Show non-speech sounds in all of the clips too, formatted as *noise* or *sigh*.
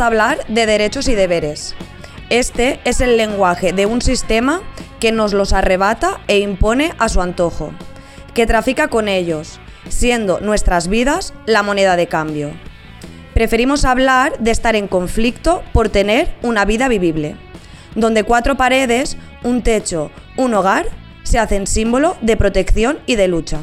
hablar de derechos y deberes. Este es el lenguaje de un sistema que nos los arrebata e impone a su antojo, que trafica con ellos, siendo nuestras vidas la moneda de cambio. Preferimos hablar de estar en conflicto por tener una vida vivible, donde cuatro paredes, un techo, un hogar, se hacen símbolo de protección y de lucha.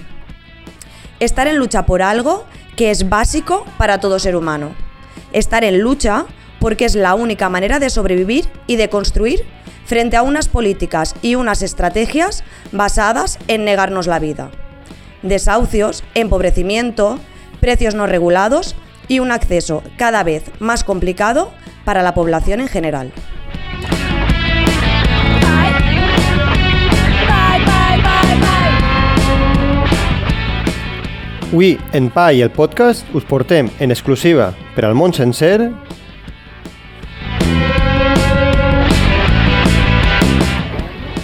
Estar en lucha por algo que es básico para todo ser humano. Estar en lucha porque es la única manera de sobrevivir y de construir frente a unas políticas y unas estrategias basadas en negarnos la vida. Desahucios, empobrecimiento, precios no regulados y un acceso cada vez más complicado para la población en general. Avui, en Pa i el podcast, us portem en exclusiva per al món sencer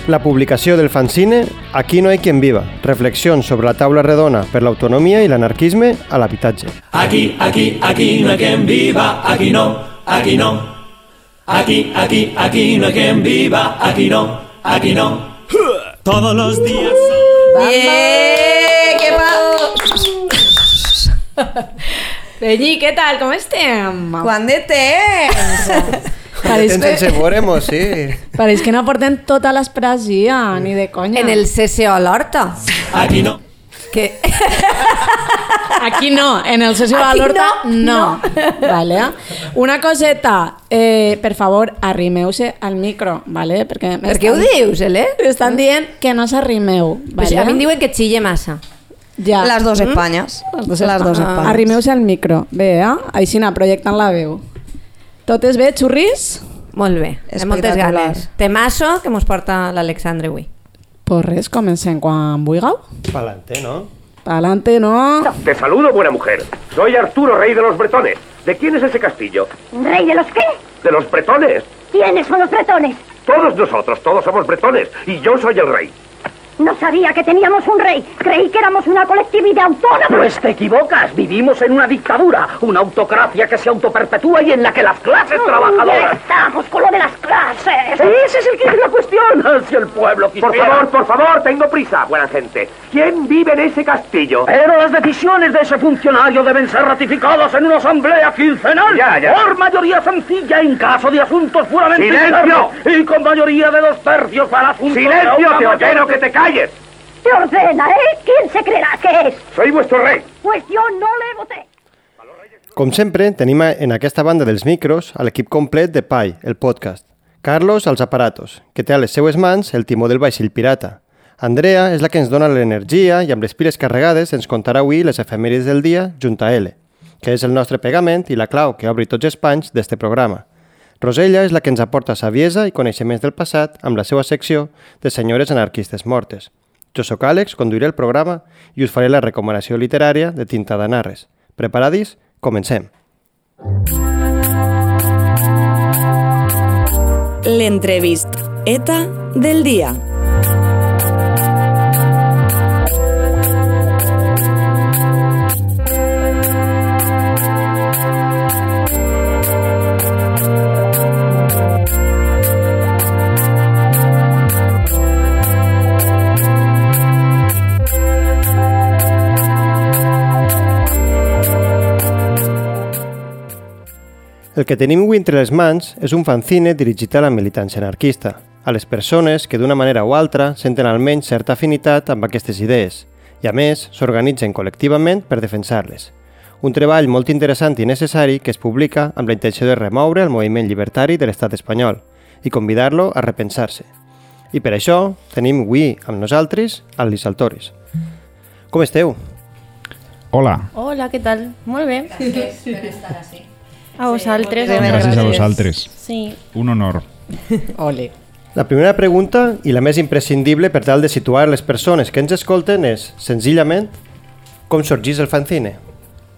la publicació del fanzine Aquí no hay quien viva, reflexions sobre la taula redona per l'autonomia i l'anarquisme a l'habitatge. Aquí, aquí, aquí no hay quien viva, aquí no, aquí no. Aquí, aquí, aquí no hay quien viva, aquí no, aquí no. Todos los días son... ¡Bien! ¿Qué *laughs* Peñi, ¿qué tal? ¿Cómo estem? Quan de temps? *laughs* Pareix Tens sense que, veuremos, sí. *laughs* pareix que no porten tota l'expressió, ni de conya. En el CCO a l'Horta. Aquí no. Que... Aquí no, en el de Aquí l'Horta no, no. Vale. Una coseta, eh, per favor, arrimeu-se al micro, vale? Perquè Per què ho dius, Ele? Estan dient que no s'arrimeu, Pues vale? a mi em diuen que xille massa. Ja. Las dos Españas. Les dos, Las dos Ah. Españas. Arrimeu-se al micro, bé, eh? Així anar projectant la veu. Tot és bé, xurris? Molt bé, amb moltes ganes. Temasso que mos porta l'Alexandre avui. Pues res, comencem quan vulgueu. Palante, no? Pa'lante, no? Te saludo, buena mujer. Soy Arturo, rey de los bretones. ¿De quién es ese castillo? ¿Rey de los qué? De los bretones. ¿Quiénes son los bretones? Todos nosotros, todos somos bretones. Y yo soy el rey. No sabía que teníamos un rey. Creí que éramos una colectividad autónoma. Pues te equivocas. Vivimos en una dictadura, una autocracia que se autoperpetúa y en la que las clases trabajadoras... estamos con lo de las clases. Ese es el que es la cuestión. *laughs* Si el pueblo quisiera... Por favor, por favor, tengo prisa, buena gente. ¿Quién vive en ese castillo? Pero las decisiones de ese funcionario deben ser ratificadas en una asamblea quincenal. Ya, ya. Por mayoría sencilla en caso de asuntos puramente ¡Silencio! Y con mayoría de dos tercios para asuntos ¡Silencio, te ordeno que te calles! Te ordena, ¿eh? ¿Quién se creerá que es? Soy vuestro rey. Pues yo no le voté. Com sempre, tenim en aquesta banda dels micros a l'equip complet de PAI, el podcast. Carlos, als aparatos, que té a les seues mans el timó del vaixell pirata. Andrea és la que ens dona l'energia i amb les piles carregades ens contarà avui les efemèrides del dia junt a L, que és el nostre pegament i la clau que obri tots els panys d'este programa. Rosella és la que ens aporta saviesa i coneixements del passat amb la seva secció de senyores anarquistes mortes. Jo sóc Àlex, conduiré el programa i us faré la recomanació literària de Tinta de Narres. Preparadis? Comencem. L'entrevist ETA del dia. El que tenim avui entre les mans és un fanzine dirigit a la militància anarquista, a les persones que d'una manera o altra senten almenys certa afinitat amb aquestes idees i, a més, s'organitzen col·lectivament per defensar-les. Un treball molt interessant i necessari que es publica amb la intenció de remoure el moviment llibertari de l'estat espanyol i convidar-lo a repensar-se. I per això tenim avui amb nosaltres el Lisaltoris. Com esteu? Hola, Hola, què tal? Molt bé. A vosaltres. gràcies a vosaltres. Sí. Un honor. *laughs* Ole. La primera pregunta, i la més imprescindible per tal de situar les persones que ens escolten, és, senzillament, com sorgís el fanzine?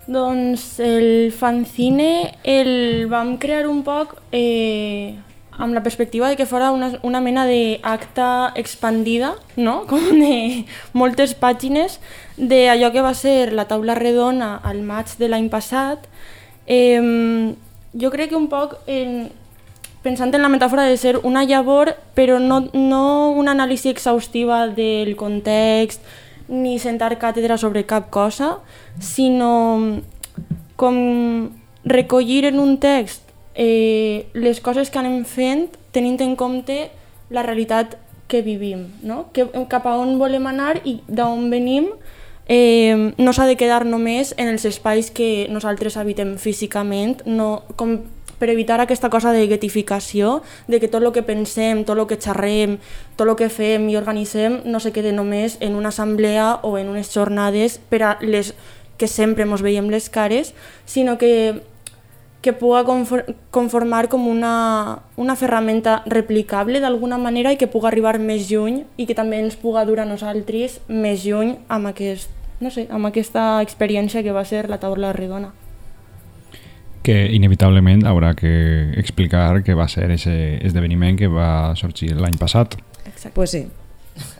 Doncs el fanzine el vam crear un poc eh, amb la perspectiva de que fora una, una mena d'acta expandida, no? *laughs* com de moltes pàgines d'allò que va ser la taula redona al maig de l'any passat. Eh, jo crec que un poc en, pensant en la metàfora de ser una llavor, però no, no una anàlisi exhaustiva del context, ni sentar càtedra sobre cap cosa, sinó com recollir en un text eh, les coses que anem fent tenint en compte la realitat que vivim, no? que, cap a on volem anar i d'on venim eh, no s'ha de quedar només en els espais que nosaltres habitem físicament, no, com per evitar aquesta cosa de guetificació, de que tot el que pensem, tot el que xerrem, tot el que fem i organitzem no se quede només en una assemblea o en unes jornades per a les que sempre ens veiem les cares, sinó que que puga conformar com una, una ferramenta replicable d'alguna manera i que puga arribar més lluny i que també ens puga dur a nosaltres més lluny amb, aquest, no sé, amb aquesta experiència que va ser la taula redona. Que inevitablement haurà que explicar que va ser aquest esdeveniment que va sorgir l'any passat. Exacte. Pues sí.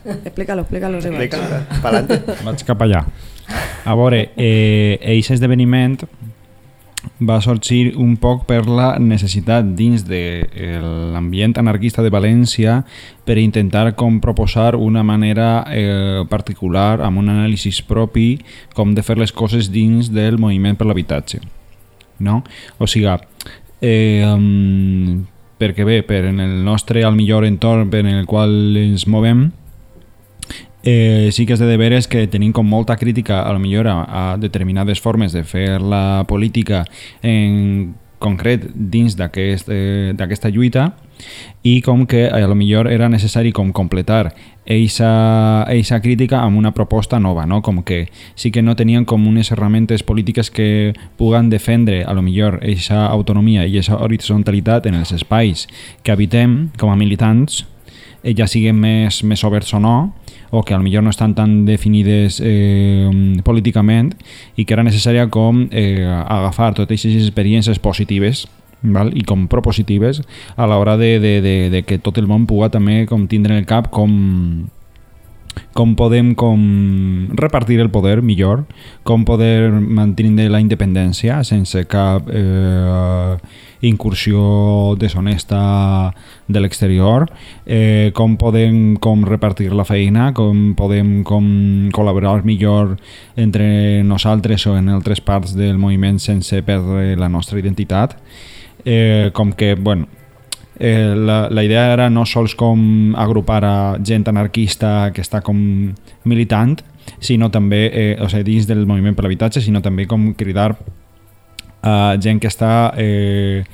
Explícalo, explícalo. Si Explica, pa'lante. Vaig cap allà. A veure, eh, aquest esdeveniment va sorgir un poc per la necessitat dins de l'ambient anarquista de València per intentar com proposar una manera eh, particular amb un anàlisi propi com de fer les coses dins del moviment per l'habitatge no? o sigui eh, um, perquè bé, per en el nostre al millor entorn en el qual ens movem eh, sí que és de deberes que tenim com molta crítica a lo millor a, determinades formes de fer la política en concret dins d'aquesta aquest, eh, lluita i com que a lo millor era necessari com completar eixa, eixa crítica amb una proposta nova, no? com que sí que no tenien com unes herramientes polítiques que puguen defendre a lo millor eixa autonomia i eixa horizontalitat en els espais que habitem com a militants, eh, ja siguin més, més oberts o no, o que millor no estan tan definides eh, políticament i que era necessària com eh, agafar totes aquestes experiències positives val? i com propositives a l'hora de, de, de, de que tot el món puga també com tindre en el cap com com podem com repartir el poder millor, com poder mantenir la independència sense cap eh, incursió deshonesta de l'exterior, eh, com podem com repartir la feina, com podem com col·laborar millor entre nosaltres o en altres parts del moviment sense perdre la nostra identitat. Eh, com que, bueno, eh, la, la idea era no sols com agrupar a gent anarquista que està com militant, sinó també, eh, o sigui, dins del moviment per l'habitatge, sinó també com cridar a gent que està eh,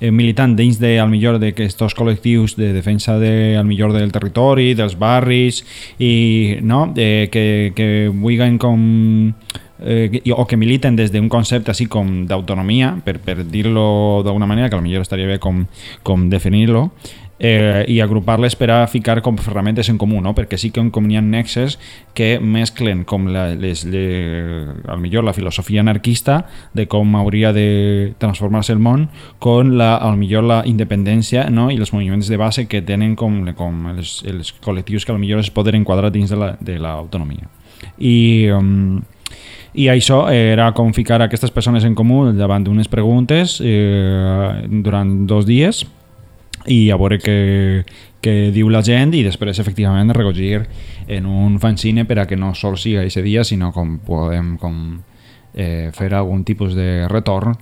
eh, militant dins de, al millor d'aquests col·lectius de defensa de, al millor del territori, dels barris i no? eh, que, que vulguin com eh, o que militen des d'un concepte així com d'autonomia, per, per dir-lo d'alguna manera, que potser estaria bé com, com definir-lo, eh, i agrupar-les per a ficar com ferramentes en comú, no? perquè sí que com hi ha nexes que mesclen com la, les, les, al millor la filosofia anarquista de com hauria de transformar-se el món con la, al millor la independència no? i els moviments de base que tenen com, com els, els col·lectius que al millor es poden enquadrar dins de l'autonomia. I... Um, i això era com ficar aquestes persones en comú davant d'unes preguntes eh, durant dos dies i a veure què, què diu la gent i després efectivament recollir en un fanzine per a que no sol sigui aquest dia sinó com podem com, eh, fer algun tipus de retorn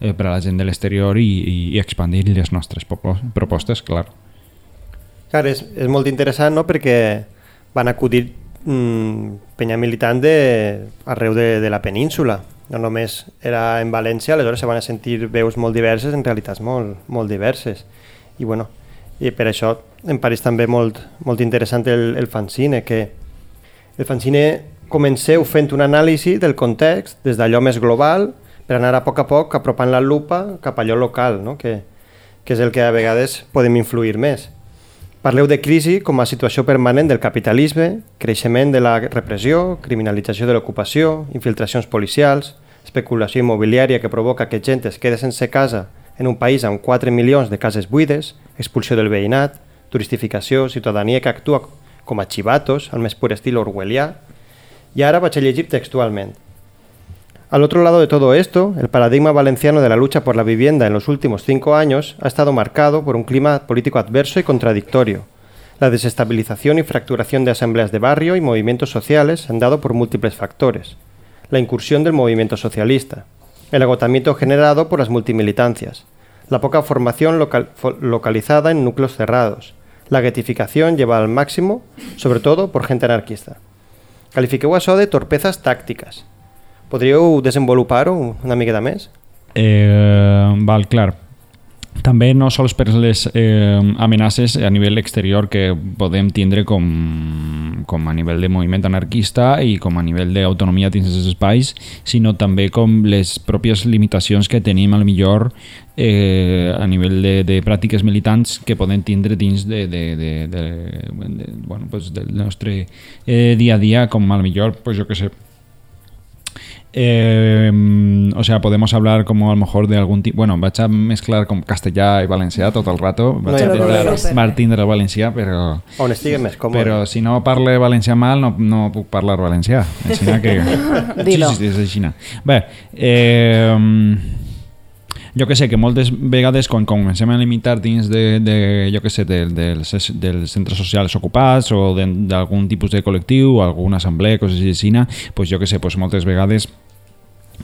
eh, per a la gent de l'exterior i, i, i expandir les nostres propostes, clar. Clar, és, és molt interessant no? perquè van acudir mmm, penya militant de, arreu de, de la península no només era en València, aleshores se van a sentir veus molt diverses, en realitats molt, molt diverses i bueno, i per això em pareix també molt, molt interessant el, el fanzine, que el fanzine comenceu fent un anàlisi del context des d'allò més global per anar a poc a poc apropant la lupa cap allò local, no? que, que és el que a vegades podem influir més. Parleu de crisi com a situació permanent del capitalisme, creixement de la repressió, criminalització de l'ocupació, infiltracions policials, especulació immobiliària que provoca que gent es quede sense casa en un país amb 4 milions de cases buides, expulsió del veïnat, turistificació, ciutadania que actua com a chivatos, al més pur estil orwellià. I ara vaig a llegir textualment. Al otro lado de todo esto, el paradigma valenciano de la lucha por la vivienda en los últimos cinco años ha estado marcado por un clima político adverso y contradictorio. La desestabilización y fracturación de asambleas de barrio y movimientos sociales han dado por múltiples factores. La incursión del movimiento socialista, el agotamiento generado por las multimilitancias, la poca formación local- fo- localizada en núcleos cerrados, la guetificación llevada al máximo, sobre todo por gente anarquista. Califiqueu això de torpezas tàctiques. Podríeu desenvolupar-ho una miqueta més? Eh, val, clar. També no sols per les eh, amenaces a nivell exterior que podem tindre com, com a nivell de moviment anarquista i com a nivell d'autonomia dins dels espais, sinó també com les pròpies limitacions que tenim al millor eh, a nivell de, de pràctiques militants que podem tindre dins de, de, de, de, de, bueno, pues del nostre eh, dia a dia, com al millor, pues jo que sé, Eh, o sea, podemos hablar como a lo mejor de algún tipo... Bueno, vaig a mezclar com castellà i valencià tot el rato. No Vaig hi a intentar. Martín de la valencià, però... On estigues més còmode. Però si no parle valencià mal, no, no puc parlar valencià. Així que... *laughs* Dilo. Sí, sí, sí, és així. Bé, eh, jo que sé, que moltes vegades quan comencem a limitar dins de, de jo que sé, de, dels, dels centres socials ocupats o de- d'algun tipus de col·lectiu o alguna assemblea, coses així, pues jo que sé, pues moltes vegades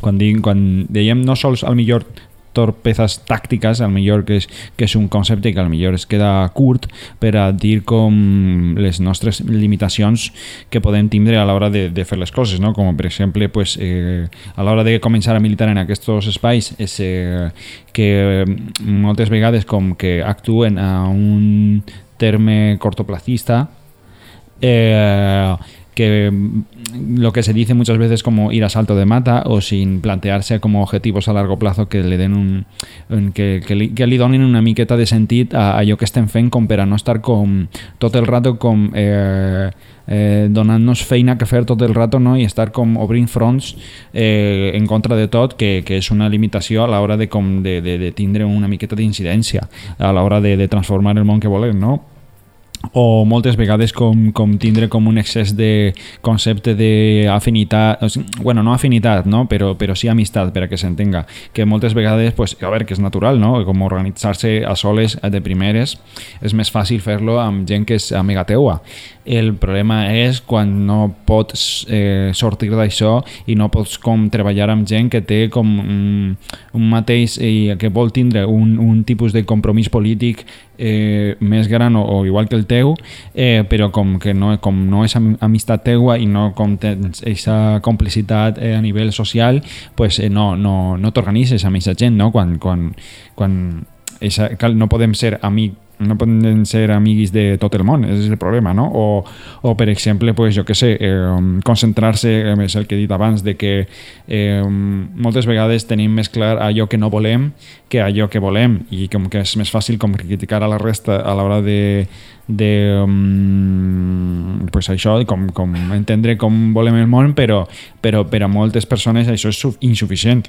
quan, dic, quan dèiem no sols al millor torpezas tàctiques, al millor que és, que és un concepte que al millor es queda curt per a dir com les nostres limitacions que podem tindre a l'hora de, de fer les coses, no? com per exemple pues, eh, a l'hora de començar a militar en aquests espais és eh, que moltes vegades com que actuen a un terme cortoplacista eh, que mm, lo que se dice muchas veces como ir a salto de mata o sin plantearse como objetivos a largo plazo que le den un, que, que, li, una miqueta de sentit a allò que estem fent com per a no estar com tot el rato com eh, eh, feina que fer tot el rato no? i estar com obrint fronts eh, en contra de tot que, que és una limitació a l'hora de, com de, de, de tindre una miqueta d'incidència a l'hora de, de transformar el món que no? O moltes vegades com, com tindre com un excés de concepte d'afinitat, o sigui, bueno, no afinitat, no? Però, però sí amistat, per a que s'entenga, que moltes vegades, pues, a veure, que és natural, no? Com organitzar-se a soles de primeres, és més fàcil fer-lo amb gent que és amiga teua. El problema és quan no pots eh, sortir d'això i no pots com treballar amb gent que té com un, un mateix i que vol tindre un, un tipus de compromís polític eh, més gran o, o igual que el teu, eh, però com que no, com no és am- amistat teua i no com tens aquesta complicitat eh, a nivell social, pues, eh, no, no, no t'organitzes amb aquesta gent, no? Quan, quan, quan esa, cal, no podem ser amic no poden ser amiguis de tot el món, és el problema, no? O, o per exemple, pues, jo que sé, eh, concentrar-se, eh, és el que he dit abans, de que eh, moltes vegades tenim més clar allò que no volem que allò que volem i com que és més fàcil com criticar a la resta a l'hora de, de um, pues això, com, com entendre com volem el món, però, però per a moltes persones això és su- insuficient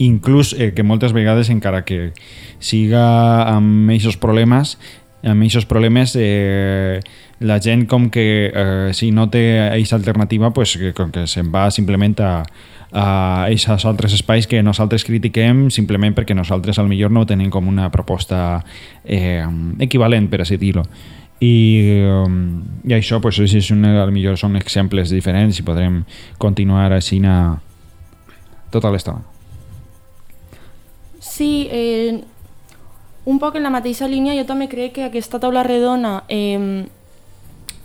inclús eh, que moltes vegades encara que siga amb aquests problemes amb aquests problemes eh, la gent com que eh, si no té aquesta alternativa pues, que, com que se'n va simplement a, a aquests altres espais que nosaltres critiquem simplement perquè nosaltres al millor no tenim com una proposta eh, equivalent per així dir-ho. I, um, i això pues, és una, al millor són exemples diferents i podrem continuar així a tota l'estona Sí, eh, un poc en la mateixa línia jo també crec que aquesta taula redona eh,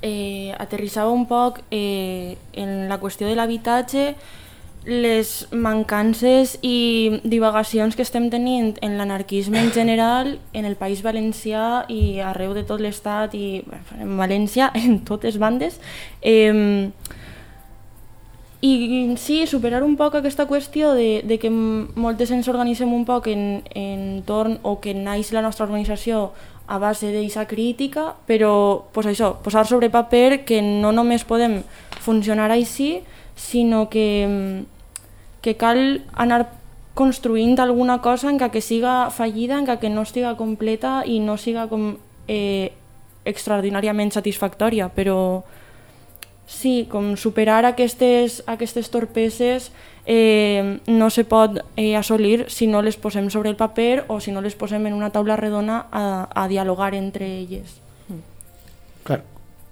eh, aterrissava un poc eh, en la qüestió de l'habitatge, les mancances i divagacions que estem tenint en l'anarquisme en general en el País Valencià i arreu de tot l'estat i en València *laughs* en totes bandes eh, I sí, superar un poc aquesta qüestió de, de que moltes ens organitzem un poc en, en torn o que naix la nostra organització a base d'aquesta crítica, però pues això, posar sobre paper que no només podem funcionar així, sinó que, que cal anar construint alguna cosa en que siga fallida, en que no estiga completa i no siga com eh, extraordinàriament satisfactòria, però sí, com superar aquestes, aquestes torpeses eh, no se pot eh, assolir si no les posem sobre el paper o si no les posem en una taula redona a, a dialogar entre elles. Clar,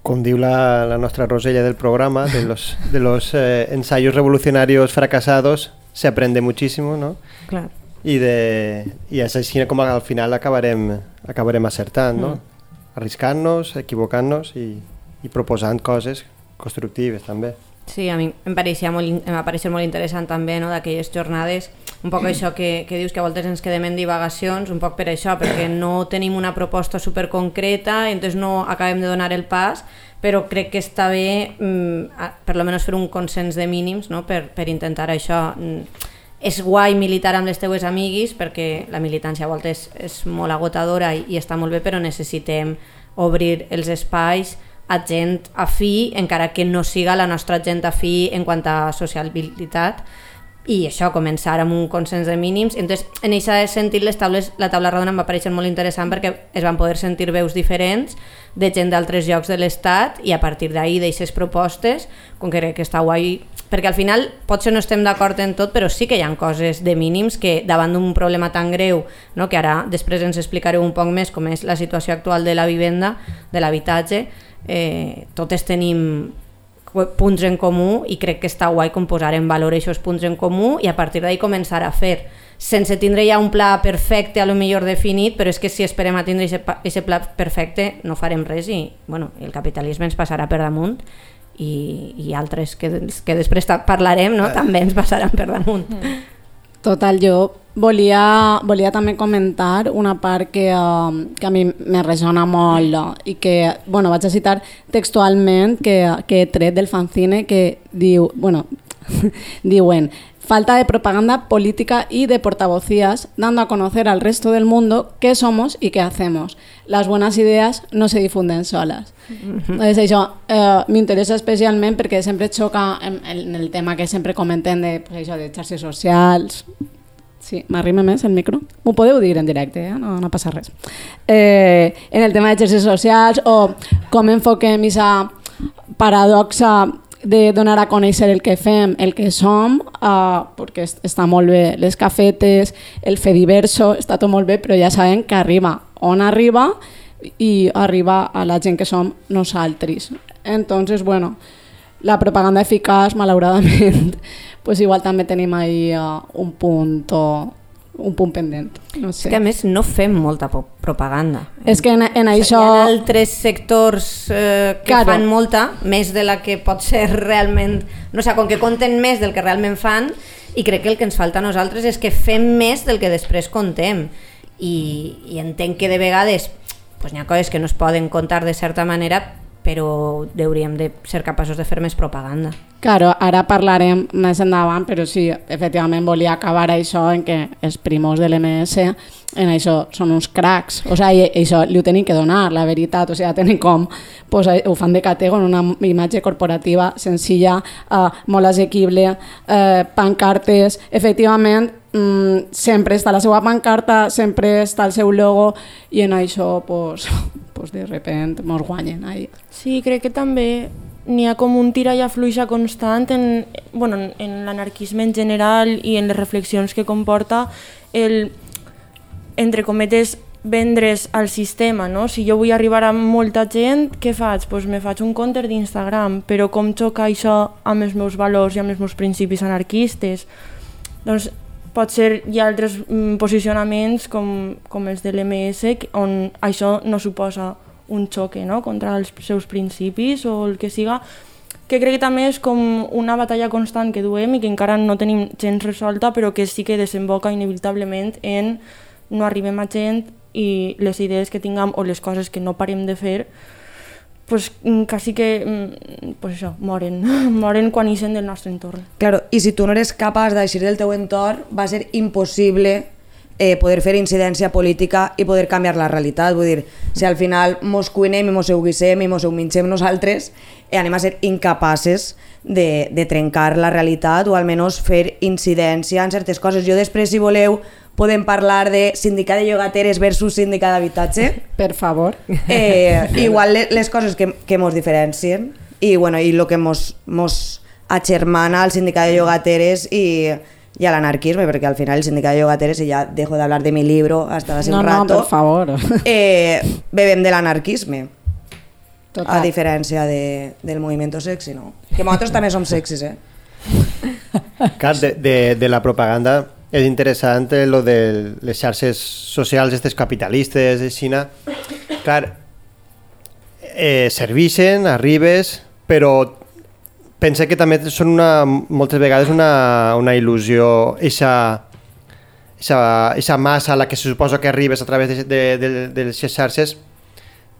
com diu la, la nostra Rosella del programa, de los, de los eh, ensayos revolucionarios fracasados se aprende muchísimo, ¿no? Clar. I, de, i és així com al final acabarem, acabarem acertant, no? Arriscant-nos, equivocant-nos i, i proposant coses constructives també. Sí, a mi em pareixia molt, em va pareixer molt interessant també no, d'aquelles jornades, un poc això que, que dius que a voltes ens quedem en divagacions, un poc per això, perquè no tenim una proposta super concreta entonces no acabem de donar el pas, però crec que està bé mm, per lo menos fer un consens de mínims no, per, per intentar això. Mm, és guai militar amb les teues amiguis perquè la militància a voltes és molt agotadora i, i està molt bé, però necessitem obrir els espais a gent afí, encara que no siga la nostra gent afí en quant a sociabilitat i això, començar amb un consens de mínims. Entonces, en aquest sentit, les taules, la taula rodona em va parèixer molt interessant perquè es van poder sentir veus diferents de gent d'altres llocs de l'Estat i a partir d'ahir d'aixes propostes, com que crec que està guai, perquè al final potser no estem d'acord en tot, però sí que hi ha coses de mínims que davant d'un problema tan greu, no, que ara després ens explicareu un poc més com és la situació actual de la vivenda, de l'habitatge, eh, totes tenim punts en comú i crec que està guai com posar en valor aquests punts en comú i a partir d'ahir començar a fer sense tindre ja un pla perfecte a lo millor definit, però és que si esperem a tindre aquest pla perfecte no farem res i bueno, el capitalisme ens passarà per damunt i, i altres que, que després parlarem no? també ens passaran per damunt. Total, jo volia, volia també comentar una part que, uh, que a mi me resona molt i que, bueno, vaig a citar textualment que, que del fanzine que diu, bueno, *laughs* diuen falta de propaganda política y de portavocías, dando a conocer al resto del mundo qué somos y qué hacemos. Las buenas ideas no se difunden solas. Entonces, això eh, m'interessa especialment perquè sempre xoca en, en el tema que sempre comenten de, pues, això, de xarxes socials. Sí, m'arrima més el micro? M'ho podeu dir en directe, eh? no, no passa res. Eh, en el tema de xarxes socials o com enfoquem aquesta paradoxa de donar a conèixer el que fem, el que som, uh, perquè est- està molt bé les cafetes, el fer diverso, està tot molt bé, però ja sabem que arriba on arriba i arriba a la gent que som nosaltres. Entonces, bueno, la propaganda eficaç, malauradament, *laughs* pues igual també tenim ahí uh, un punt o un punt pendent. No És sé. que a més no fem molta propaganda. És que en, en Hi això... ha altres sectors eh, que Claro. fan molta, més de la que pot ser *laughs* realment... No sé, com que compten més del que realment fan i crec que el que ens falta a nosaltres és que fem més del que després contem i, i entenc que de vegades pues, hi ha coses que no es poden contar de certa manera però hauríem de ser capaços de fer més propaganda. Claro, ara parlarem més endavant, però sí, efectivament volia acabar això en que els primos de l'MS en això són uns cracs, o sigui, això li ho tenen que donar, la veritat, o sigui, tenen com, pues, eh, ho fan de catego en una imatge corporativa senzilla, eh, molt assequible, eh, pancartes, efectivament, mm, sempre està la seva pancarta, sempre està el seu logo, i en això, pues, *laughs* pues de repent, mos guanyen ahí. Sí, crec que també n'hi ha com un tira i afluixa constant en, bueno, en, l'anarquisme en general i en les reflexions que comporta el, entre cometes, vendre's al sistema, no? Si jo vull arribar a molta gent, què faig? Pues me faig un compte d'Instagram, però com xoca això amb els meus valors i amb els meus principis anarquistes? Doncs potser hi ha altres mm, posicionaments com, com els de l'MS on això no suposa un xoque no? contra els seus principis o el que siga, que crec que també és com una batalla constant que duem i que encara no tenim gens resolta, però que sí que desemboca inevitablement en no arribem a gent i les idees que tinguem o les coses que no parem de fer pues, mm, quasi que mm, pues això, moren, *laughs* moren quan ixen del nostre entorn. Claro, i si tu no eres capaç d'eixir del teu entorn, va ser impossible eh, poder fer incidència política i poder canviar la realitat. Vull dir, si al final mos cuinem i mos euguissem i mos eumingem nosaltres, eh, anem a ser incapaces de, de trencar la realitat o almenys fer incidència en certes coses. Jo després, si voleu, podem parlar de sindicat de llogateres versus sindicat d'habitatge. *laughs* Per favor. Eh, igual le- les coses que, que mos diferencien i, bueno, i el que mos, mos agermana al sindicat de llogateres i, y al anarquisme, perquè al final el sindicat de llogateres, y ya dejo de hablar de mi libro hasta hace No, un no, rato, per favor. *laughs* eh, bebem de l'anarquisme, Total. a diferència de, del moviment sexy, no? Que nosaltres també som sexis, eh? Clar, de, de, de la propaganda és interessant eh, lo de les xarxes socials estes capitalistes de Xina. Clar, eh, serveixen, arribes, però pense que també són una, moltes vegades una, una il·lusió eixa, eixa, eixa massa a la que se suposa que arribes a través de, de, de, de les xarxes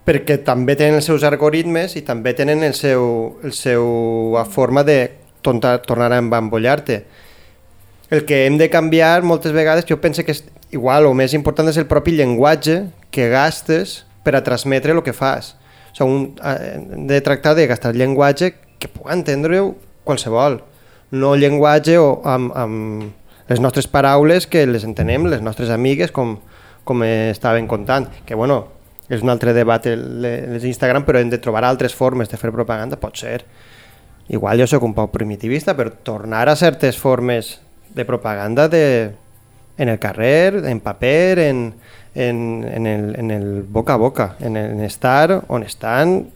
perquè també tenen els seus algoritmes i també tenen el seu, el seu forma de tornar a embambollar-te. El que hem de canviar moltes vegades, jo penso que és igual o més important és el propi llenguatge que gastes per a transmetre el que fas. O sigui, un, eh, hem de tractar de gastar llenguatge que pugui entendre-ho qualsevol, no llenguatge o amb, amb les nostres paraules que les entenem les nostres amigues com, com estaven contant, que bueno, és un altre debat el- les Instagram, però hem de trobar altres formes de fer propaganda, pot ser. Igual jo sóc un poc primitivista, però tornar a certes formes de propaganda de, en el carrer, en paper, en, en, en, el, en el boca a boca, en, el, en estar on estan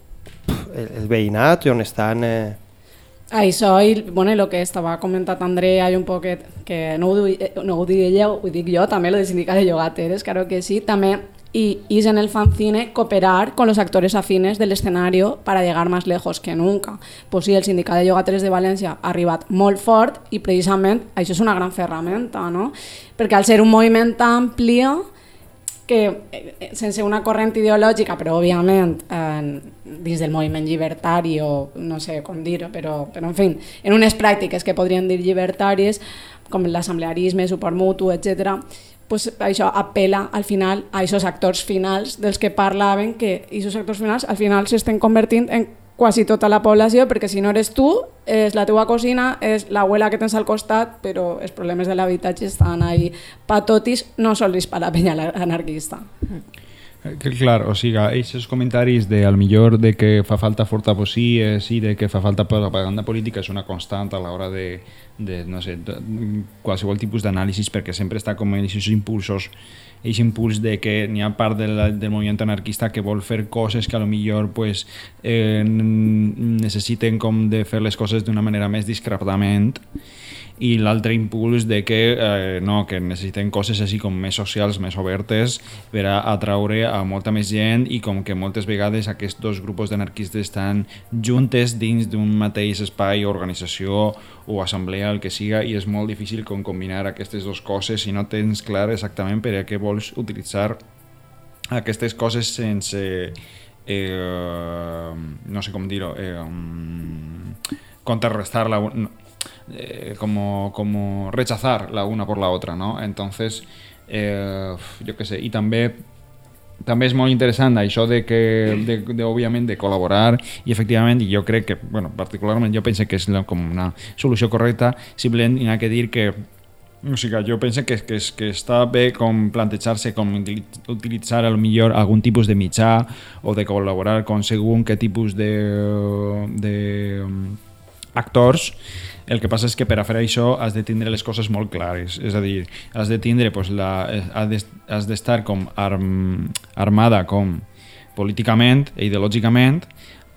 el, el veïnat i on estan... Eh, Això i bueno, el que estava comentant Andrea un poquet, que no ho, eh, no ho dic ella, ho dic jo també, lo de sindicat de llogateres, claro que sí, també y, y en el fanzine cooperar con los actores afines del escenario para llegar más lejos que nunca. Pues sí, el sindicat de llogateres de València ha arribat molt fort i precisament això és una gran ferramenta, no? Perquè al ser un moviment ampli que eh, sense una corrent ideològica, però òbviament eh, dins del moviment llibertari o no sé com dir-ho, però, però en fi, en unes pràctiques que podrien dir llibertàries, com l'assemblearisme, suport mutu, etc. Pues això apela al final a aquests actors finals dels que parlaven que aquests actors finals al final s'estan convertint en quasi tota la població, perquè si no eres tu, és la teua cosina, és l'abuela que tens al costat, però els problemes de l'habitatge estan ahí patotis, no sols per la penya anarquista. Que, clar, o sigui, aquests comentaris de al millor de que fa falta portavocies i de que fa falta propaganda política és una constant a l'hora de, de, no sé, de, qualsevol tipus d'anàlisis perquè sempre està com aquests impulsos aquest impuls de que n'hi ha part del, del moviment anarquista que vol fer coses que a lo millor pues, eh, necessiten com de fer les coses d'una manera més discretament i l'altre impuls de que, eh, no, que necessiten coses així com més socials, més obertes per a atraure a molta més gent i com que moltes vegades aquests dos grups d'anarquistes estan juntes dins d'un mateix espai, organització o assemblea, el que siga, i és molt difícil com combinar aquestes dues coses si no tens clar exactament per a què vols utilitzar aquestes coses sense eh, no sé com dir-ho eh, um, contrarrestar la eh, como, como rechazar la una por la otra no? entonces eh, jo que sé, i també també és molt interessant això de que, de, de, òbviament, de col·laborar i efectivament, jo crec que, bueno, particularment jo penso que és la, com una solució correcta, simplement hi ha que dir que o sigui, jo penso que, que, que està bé com plantejar-se com util- utilitzar a lo millor algun tipus de mitjà o de col·laborar con segon què tipus de, de um, actors el que passa és que per a fer això has de tindre les coses molt clares, és a dir, has de tindre, pues, la, eh, has de- d'estar com arm, armada com políticament i ideològicament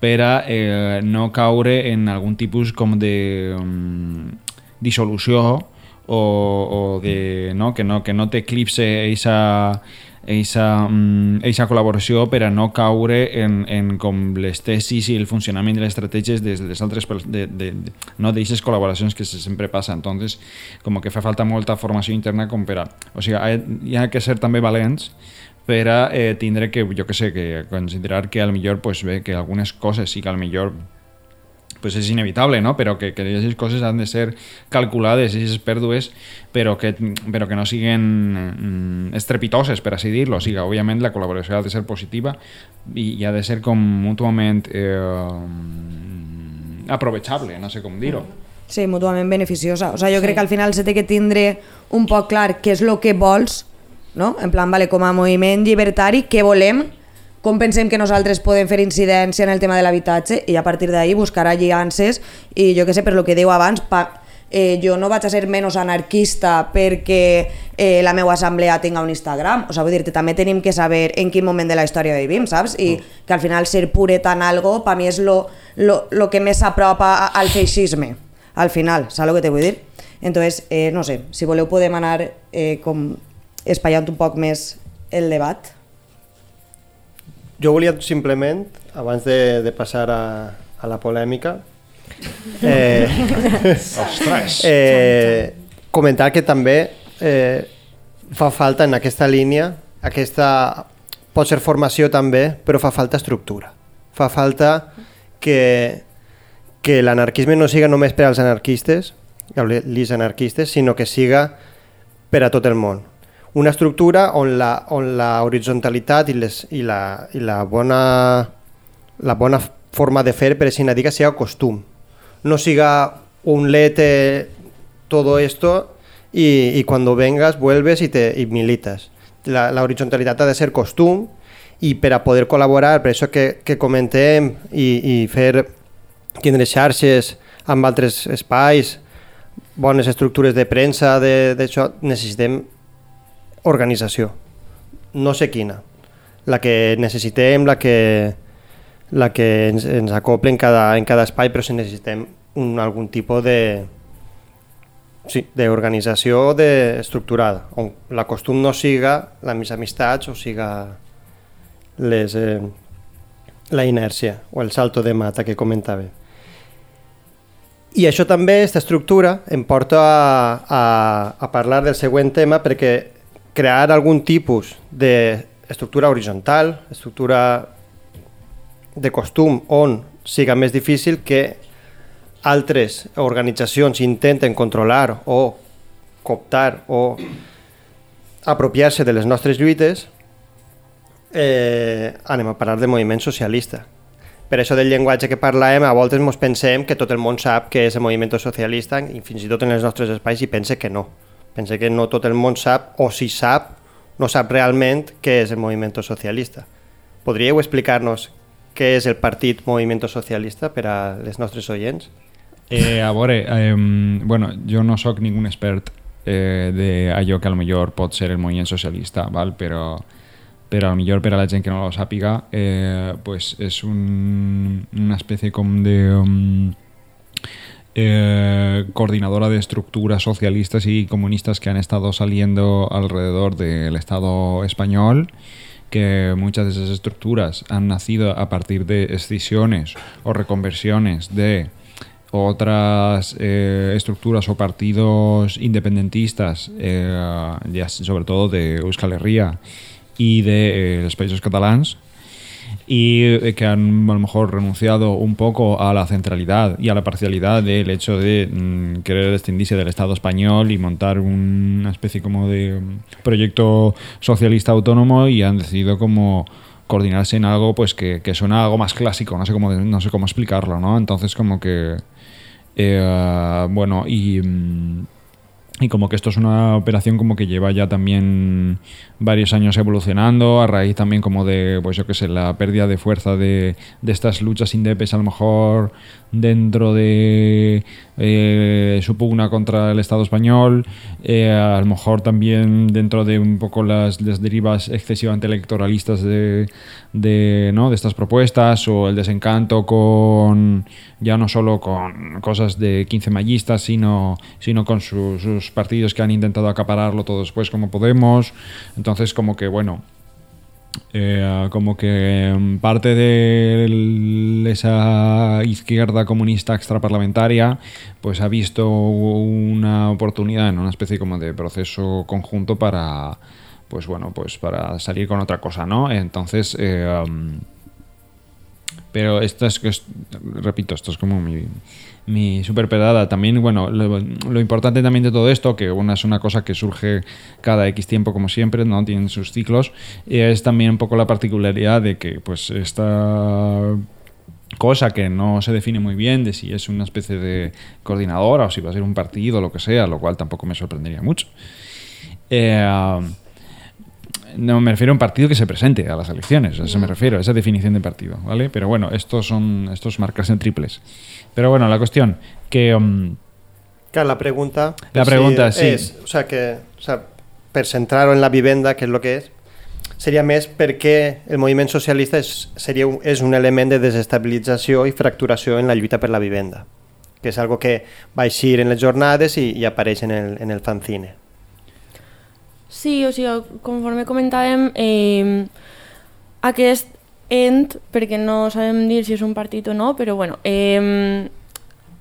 per a eh, no caure en algun tipus com de um, dissolució o, o de, no, que no, que no t'eclipse eixa, eixa, mm, col·laboració per a no caure en, en com les tesis i el funcionament de les estratègies de les altres de, de, de, no d'eixes col·laboracions que se- sempre passa. Entonces com que fa falta molta formació interna com per a, o sigui, hi ha que ser també valents per a eh, tindre que, jo que sé, que considerar que al millor pues, bé, que algunes coses sí que al millor pues és inevitable, no? però que, que aquestes coses han de ser calculades, aquestes pèrdues, però que, però que no siguen mm, estrepitoses, per així dir-lo. O sigui, òbviament la col·laboració ha de ser positiva i, i ha de ser com mútuament eh, aprovechable, no sé com dir-ho. Sí, mútuament beneficiosa. O sea, jo sí. crec que al final se té que tindre un poc clar què és el que vols, no? En plan, vale, com a moviment llibertari, què volem, com pensem que nosaltres podem fer incidència en el tema de l'habitatge i a partir d'ahí buscar aliances i jo que sé, per lo que diu abans, pa, eh, jo no vaig a ser menys anarquista perquè eh, la meva assemblea tinga un Instagram. O sigui, vull dir-te, també tenim que saber en quin moment de la història vivim, saps? I mm. que al final ser pureta en algo, per mi és lo, lo, lo que més s'apropa al feixisme. Al final, saps el que te vull dir? Entonces, eh, no sé, si voleu podem anar eh, com espaiant un poc més el debat. Jo volia simplement, abans de, de passar a, a la polèmica, *laughs* eh, Ostres! eh, comentar que també eh, fa falta en aquesta línia, aquesta pot ser formació també, però fa falta estructura. Fa falta que, que l'anarquisme no siga només per als anarquistes, els anarquistes, sinó que siga per a tot el món una estructura on la, on la horizontalitat i, les, i, la, i la, bona, la bona forma de fer, per així dir, que siga costum. No siga un lete todo esto y, y cuando vengas vuelves y, te, y militas. La, la horizontalitat ha de ser costum i per a poder col·laborar, per això que, que comentem i, i fer tindre xarxes amb altres espais, bones estructures de premsa, d'això, necessitem organització. No sé quina. La que necessitem, la que, la que ens, ens acople en cada, en cada espai, però si necessitem un, algun tipus de sí, d'organització de, estructurada, on la costum no siga les mis amistats o siga les, eh, la inèrcia o el salto de mata que comentava. I això també, aquesta estructura, em porta a, a, a parlar del següent tema perquè crear algun tipus d'estructura horitzontal, estructura de costum on siga més difícil que altres organitzacions intenten controlar o cooptar o apropiar-se de les nostres lluites, eh, anem a parlar de moviment socialista. Per això del llenguatge que parlàvem, a voltes ens pensem que tot el món sap que és el moviment socialista i fins i tot en els nostres espais i pense que no. Pensa que no tot el món sap, o si sap, no sap realment què és el moviment socialista. Podríeu explicar-nos què és el partit Moviment Socialista per a les nostres oients? Eh, a veure, eh, bueno, jo no sóc ningú expert eh, d'allò que a lo millor pot ser el moviment socialista, val? però però a lo millor per a la gent que no lo sàpiga eh, pues és un, una especie com de um, eh, coordinadora de estructuras socialistas y comunistas que han estado saliendo alrededor del Estado español que muchas de esas estructuras han nacido a partir de escisiones o reconversiones de otras eh, estructuras o partidos independentistas, eh, sobre todo de Euskal Herria y de eh, los países catalans, y eh, que han a lo mejor renunciado un poco a la centralidad y a la parcialidad del hecho de mm, querer extindirse del Estado español y montar una especie como de mm, proyecto socialista autónomo y han decidido como coordinarse en algo pues que, que suena algo más clásico, no sé cómo, no sé cómo explicarlo, ¿no? Entonces como que... Eh, bueno, y... Mm, y como que esto es una operación como que lleva ya también varios años evolucionando, a raíz también como de, pues yo qué sé, la pérdida de fuerza de, de estas luchas indepes a lo mejor dentro de eh, su pugna contra el Estado español, eh, a lo mejor también dentro de un poco las, derivas excesivamente electoralistas de, de, ¿no? de estas propuestas o el desencanto con ya no solo con cosas de 15 mallistas, sino, sino con sus partidos que han intentado acapararlo todo después como Podemos. Entonces como que bueno, eh, como que mm, parte de esa izquierda comunista extraparlamentaria pues ha visto una oportunidad en una especie como de proceso conjunto para pues bueno, pues para salir con otra cosa, ¿no? Entonces, eh, um, pero esto es, es- repito, esto es como mi, mi super pedada. También, bueno, lo, importante también de todo esto, que una es una cosa que surge cada X tiempo, como siempre, ¿no? Tienen sus ciclos, es también un poco la particularidad de que, pues, esta cosa que no se define muy bien de si es una especie de coordinadora o si va a ser un partido, lo que sea, lo cual tampoco me sorprendería mucho. Eh, no, me refiero a un partido que se presente a las elecciones, a eso me refiero, a esa definición de partido, ¿vale? Pero bueno, estos son estos marcas en triples. Pero bueno, la cuestión que um, Claro, la pregunta... La pregunta, sí. És, o sea, que, o sea, per centrar-ho en la vivenda, que és el que és, seria més perquè el moviment socialista és, seria un, és un element de desestabilització i fracturació en la lluita per la vivenda, que és algo que va eixir en les jornades i, i apareix en el, en el fanzine. Sí, o sigui, conforme comentàvem, eh, aquest ent, perquè no sabem dir si és un partit o no, però bueno, eh,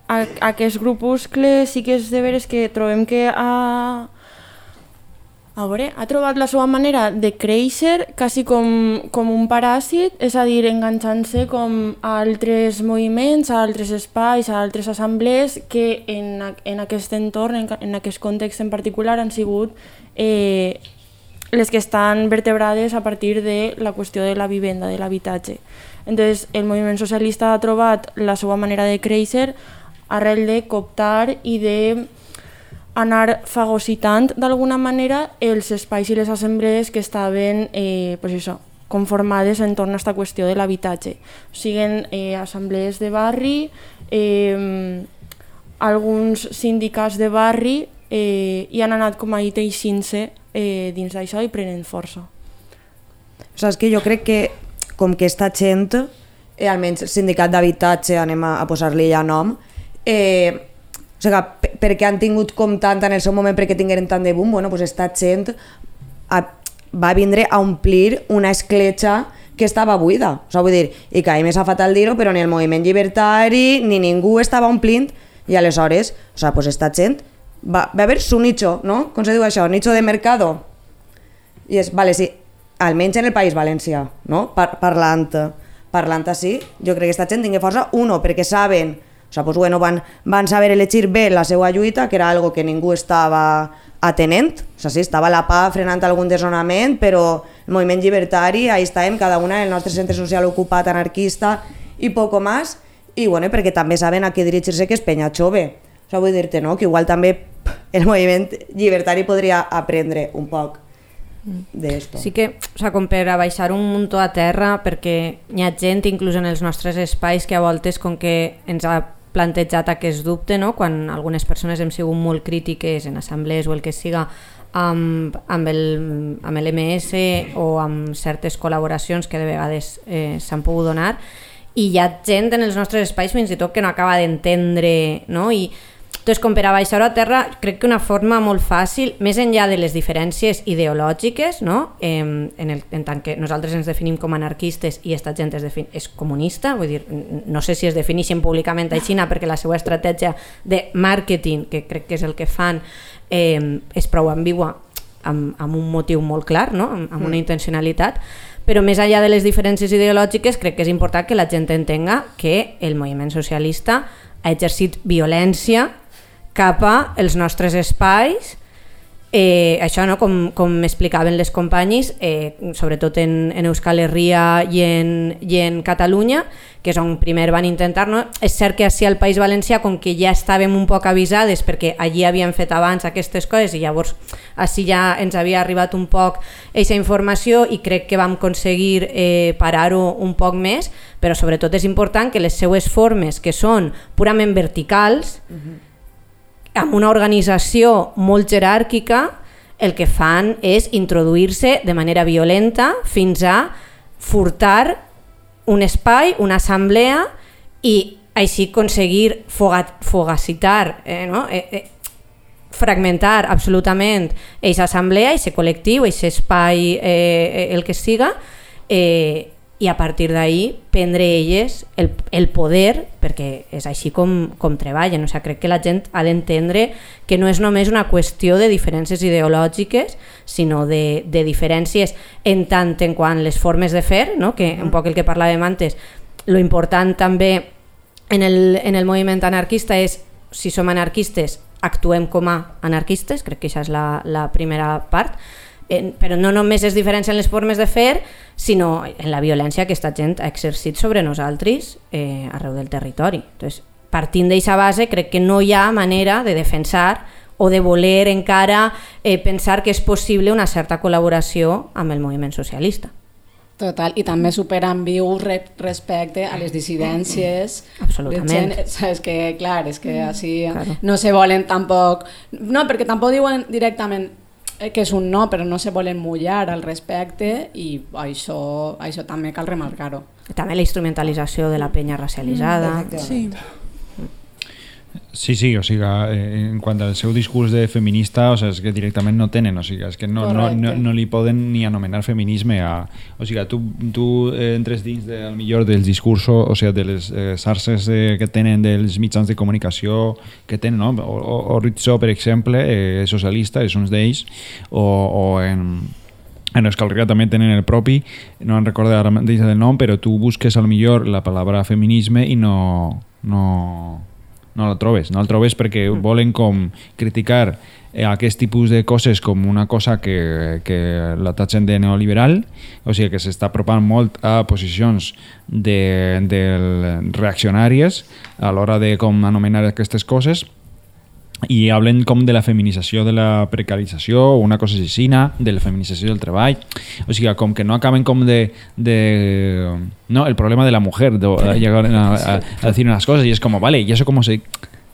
a, aquest grupuscle sí que és de veres que trobem que ha, a veure, ha trobat la seva manera de créixer quasi com, com un paràsit, és a dir, enganxant-se com a altres moviments, a altres espais, a altres assemblees que en, en aquest entorn, en, en aquest context en particular, han sigut eh, les que estan vertebrades a partir de la qüestió de la vivenda, de l'habitatge. Entonces, el moviment socialista ha trobat la seva manera de créixer arrel de cooptar i de anar fagocitant d'alguna manera els espais i les assemblees que estaven eh, pues això, conformades entorn a aquesta qüestió de l'habitatge. Siguen eh, assemblees de barri, eh, alguns sindicats de barri eh, i han anat com ahir teixint-se eh, dins d'això i prenent força. Saps que jo crec que com que esta gent, eh, almenys sindicat d'habitatge, anem a, a posar-li ja nom, eh, o sigui, pe- perquè han tingut com tant en el seu moment perquè tingueren tant de boom, bueno, pues esta gent a, va vindre a omplir una escletxa que estava buida. O sigui, vull dir, i que a mi sap fatal dir-ho, però ni el moviment llibertari ni ningú estava omplint i aleshores, o sigui, pues esta gent va, va haver su nicho, no? Com se diu això? Nicho de mercado. I és, vale, sí, almenys en el País Valencià, no? Par parlant, parlant així, jo crec que aquesta gent tingui força, uno, perquè saben, o sigui, pues bueno, van, van saber elegir bé la seva lluita, que era algo que ningú estava atenent, o sigui, sí, estava la PA frenant algun desnonament, però el moviment llibertari, ahí estàvem, cada una en el nostre centre social ocupat, anarquista, i poco más, i bueno, perquè també saben a què dirigir-se, que és penya jove. O sigui, vull dir-te, no?, que igual també *laughs* el moviment llibertari podria aprendre un poc d'esto. Sí que, o sea, com per a baixar un muntó a terra, perquè hi ha gent, inclús en els nostres espais, que a voltes com que ens ha plantejat aquest dubte, no? quan algunes persones hem sigut molt crítiques en assemblees o el que siga amb, amb, el, amb l'MS o amb certes col·laboracions que de vegades eh, s'han pogut donar i hi ha gent en els nostres espais fins i tot que no acaba d'entendre no? i Entonces, com per a baixar a terra, crec que una forma molt fàcil, més enllà de les diferències ideològiques, no? eh, en, el, en tant que nosaltres ens definim com anarquistes i esta gent es defin, és comunista, vull dir, no sé si es defineixen públicament a Xina perquè la seva estratègia de màrqueting, que crec que és el que fan, eh, és prou ambigua amb, amb un motiu molt clar, no? amb, amb una intencionalitat, però més enllà de les diferències ideològiques crec que és important que la gent entenga que el moviment socialista ha exercit violència cap a els nostres espais Eh, això, no? com, com m'explicaven les companyis, eh, sobretot en, en Euskal Herria i en, i en Catalunya, que és on primer van intentar, no? és cert que així al País Valencià, com que ja estàvem un poc avisades perquè allí havien fet abans aquestes coses i llavors així ja ens havia arribat un poc aquesta informació i crec que vam aconseguir eh, parar-ho un poc més, però sobretot és important que les seues formes, que són purament verticals, amb una organització molt jeràrquica el que fan és introduir-se de manera violenta fins a furtar un espai, una assemblea i així aconseguir foga, fogacitar, eh, no? eh, eh, fragmentar absolutament aquesta assemblea, aquest col·lectiu, aquest espai, eh, el que siga, eh, i a partir d'ahir prendre elles el, el poder, perquè és així com, com treballen. O sigui, crec que la gent ha d'entendre que no és només una qüestió de diferències ideològiques, sinó de, de diferències en tant en quant les formes de fer, no? que un poc el que parlàvem antes, lo important també en el, en el moviment anarquista és, si som anarquistes, actuem com a anarquistes, crec que això és la, la primera part, en, però no només es diferencien les formes de fer, sinó en la violència que aquesta gent ha exercit sobre nosaltres eh, arreu del territori. Entonces, partint d'aquesta base, crec que no hi ha manera de defensar o de voler encara eh, pensar que és possible una certa col·laboració amb el moviment socialista. Total, i també superambiu re respecte a les dissidències. Absolutament. *laughs* Gent, és que, clar, és que així Claro. no se volen tampoc... No, perquè tampoc diuen directament que és un no, però no se volen mullar al respecte i això, això també cal remarcar-ho. També la instrumentalització de la penya racialitzada. Sí. Sí, sí, o sigui, eh, en quant al seu discurs de feminista, o sigui, és que directament no tenen, o sigui, és que no, no, no, no li poden ni anomenar feminisme a... O sigui, tu, tu eh, entres dins del millor dels discursos, o sigui, de les eh, xarxes eh, que tenen dels mitjans de comunicació que tenen, no? O, o, o Rizzo, per exemple, eh, socialista, és un d'ells, o, o en, en Euskal també tenen el propi, no en recordo ara mateix el nom, però tu busques al millor la paraula feminisme i no, no, no la trobes. No la trobes perquè volen com criticar eh, aquest tipus de coses com una cosa que, que la tatxen de neoliberal, o sigui que s'està apropant molt a posicions de, de reaccionàries a l'hora de com anomenar aquestes coses i hablen com de la feminització de la precarització o una cosa aixina, de la feminització del treball o sigui, com que no acaben com de, de no, el problema de la mujer de, a llegar a, a, a decir unas cosas y es como, vale, y eso como se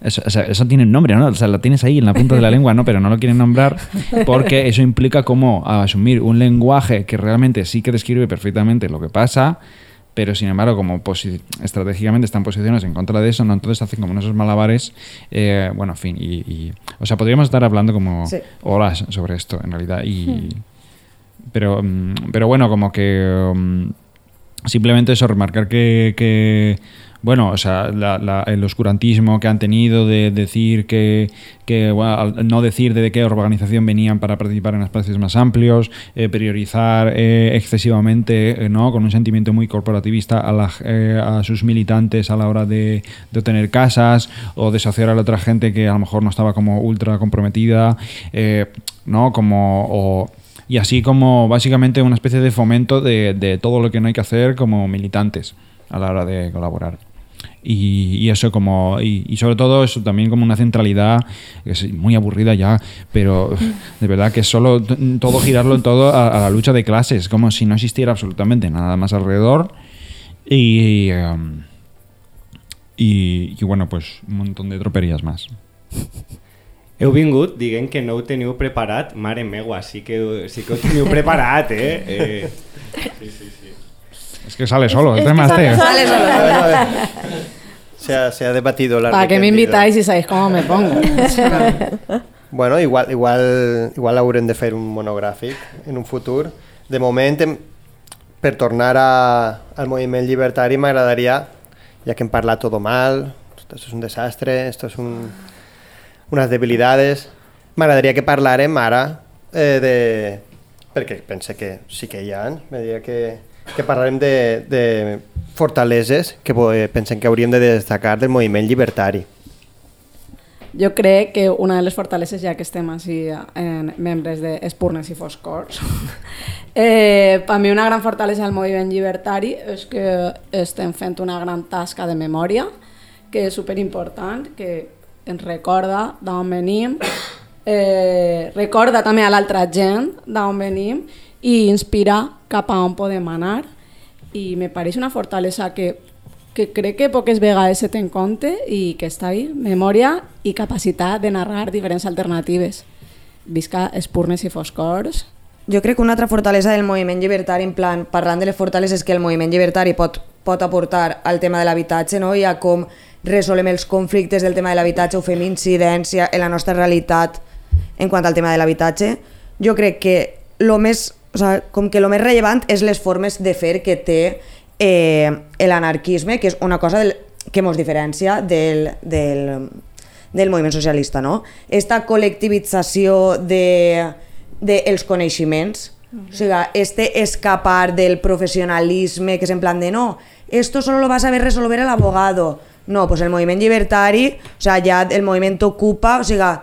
eso, o sea, eso tiene nombre, ¿no? O sea, la tienes ahí en la punta de la lengua, ¿no? Pero no lo quieren nombrar porque eso implica como asumir un lenguaje que realmente sí que describe perfectamente lo que pasa, pero sin embargo, como estratégicamente están posicionados en contra de eso, ¿no? entonces hacen como esos malabares, eh, bueno, en fin, y, y- o sea, podríamos estar hablando como Sí. horas sobre esto, en realidad, y, pero, mm, pero bueno, como que mm, simplemente eso, remarcar que, que, bueno, o sea, la- la- el oscurantismo que han tenido de decir que, que bueno, no decir de qué organización venían para participar en espacios más amplios, eh, priorizar eh, excesivamente, eh, ¿no? Con un sentimiento muy corporativista a, la- eh, sus militantes a la hora de, obtener casas o desociar a la otra gente que a lo mejor no estaba como ultra comprometida, ¿no? Como... y así como básicamente una especie de fomento de, de todo lo que no hay que hacer como militantes a la hora de colaborar. Y, y eso como y, y sobre todo eso también como una centralidad que es muy aburrida ya pero *laughs* de verdad que es solo todo girarlo en todo a, a la lucha de clases como si no existiera absolutamente nada más alrededor y em, y, y bueno pues un montón de troperías más Heu vingut dient que no ho teniu preparat, mare meua, sí que, sí que ho teniu *laughs* preparat, eh? eh sí, sí, sí. es que sale solo el tema este Sale solo. *laughs* Se ha, se ha debatido la ¿Para qué me invitáis si sabéis cómo me pongo? *laughs* Bueno, igual, igual, igual haurem de fer un monogràfic en un futur. De moment, per tornar a, al moviment llibertari, m'agradaria, ja que hem parlat todo mal, esto es un desastre, esto es un, unas debilidades, m'agradaria que parlàrem ara eh, de... perquè pense que sí que hi ha, m'agradaria que, que parlarem de, de fortaleses que eh, pensem que hauríem de destacar del moviment llibertari. Jo crec que una de les fortaleses, ja que estem així en membres de Espurnes i Foscors, *laughs* eh, per mi una gran fortalesa del moviment llibertari és que estem fent una gran tasca de memòria, que és superimportant, que ens recorda d'on venim, *coughs* eh, recorda també a l'altra gent d'on venim i inspira cap a on podem anar i me pareix una fortalesa que que crec que poques vegades se té en compte i que està ahí, memòria i capacitat de narrar diferents alternatives. Visca Espurnes i Foscors. Jo crec que una altra fortalesa del moviment llibertari, en plan, parlant de les fortaleses que el moviment llibertari pot, pot aportar al tema de l'habitatge, no? i a com resolem els conflictes del tema de l'habitatge o fem incidència en la nostra realitat en quant al tema de l'habitatge, jo crec que lo més, o sea, com que lo més rellevant és les formes de fer que té eh, l'anarquisme, que és una cosa del, que ens diferencia del, del, del moviment socialista, no? Esta col·lectivització de, de els coneixements, o sigui, este escapar del professionalisme, que és en plan de no, esto solo lo va a saber resolver el abogado. No, pues el moviment llibertari, o sea, ja el moviment ocupa, o sigui,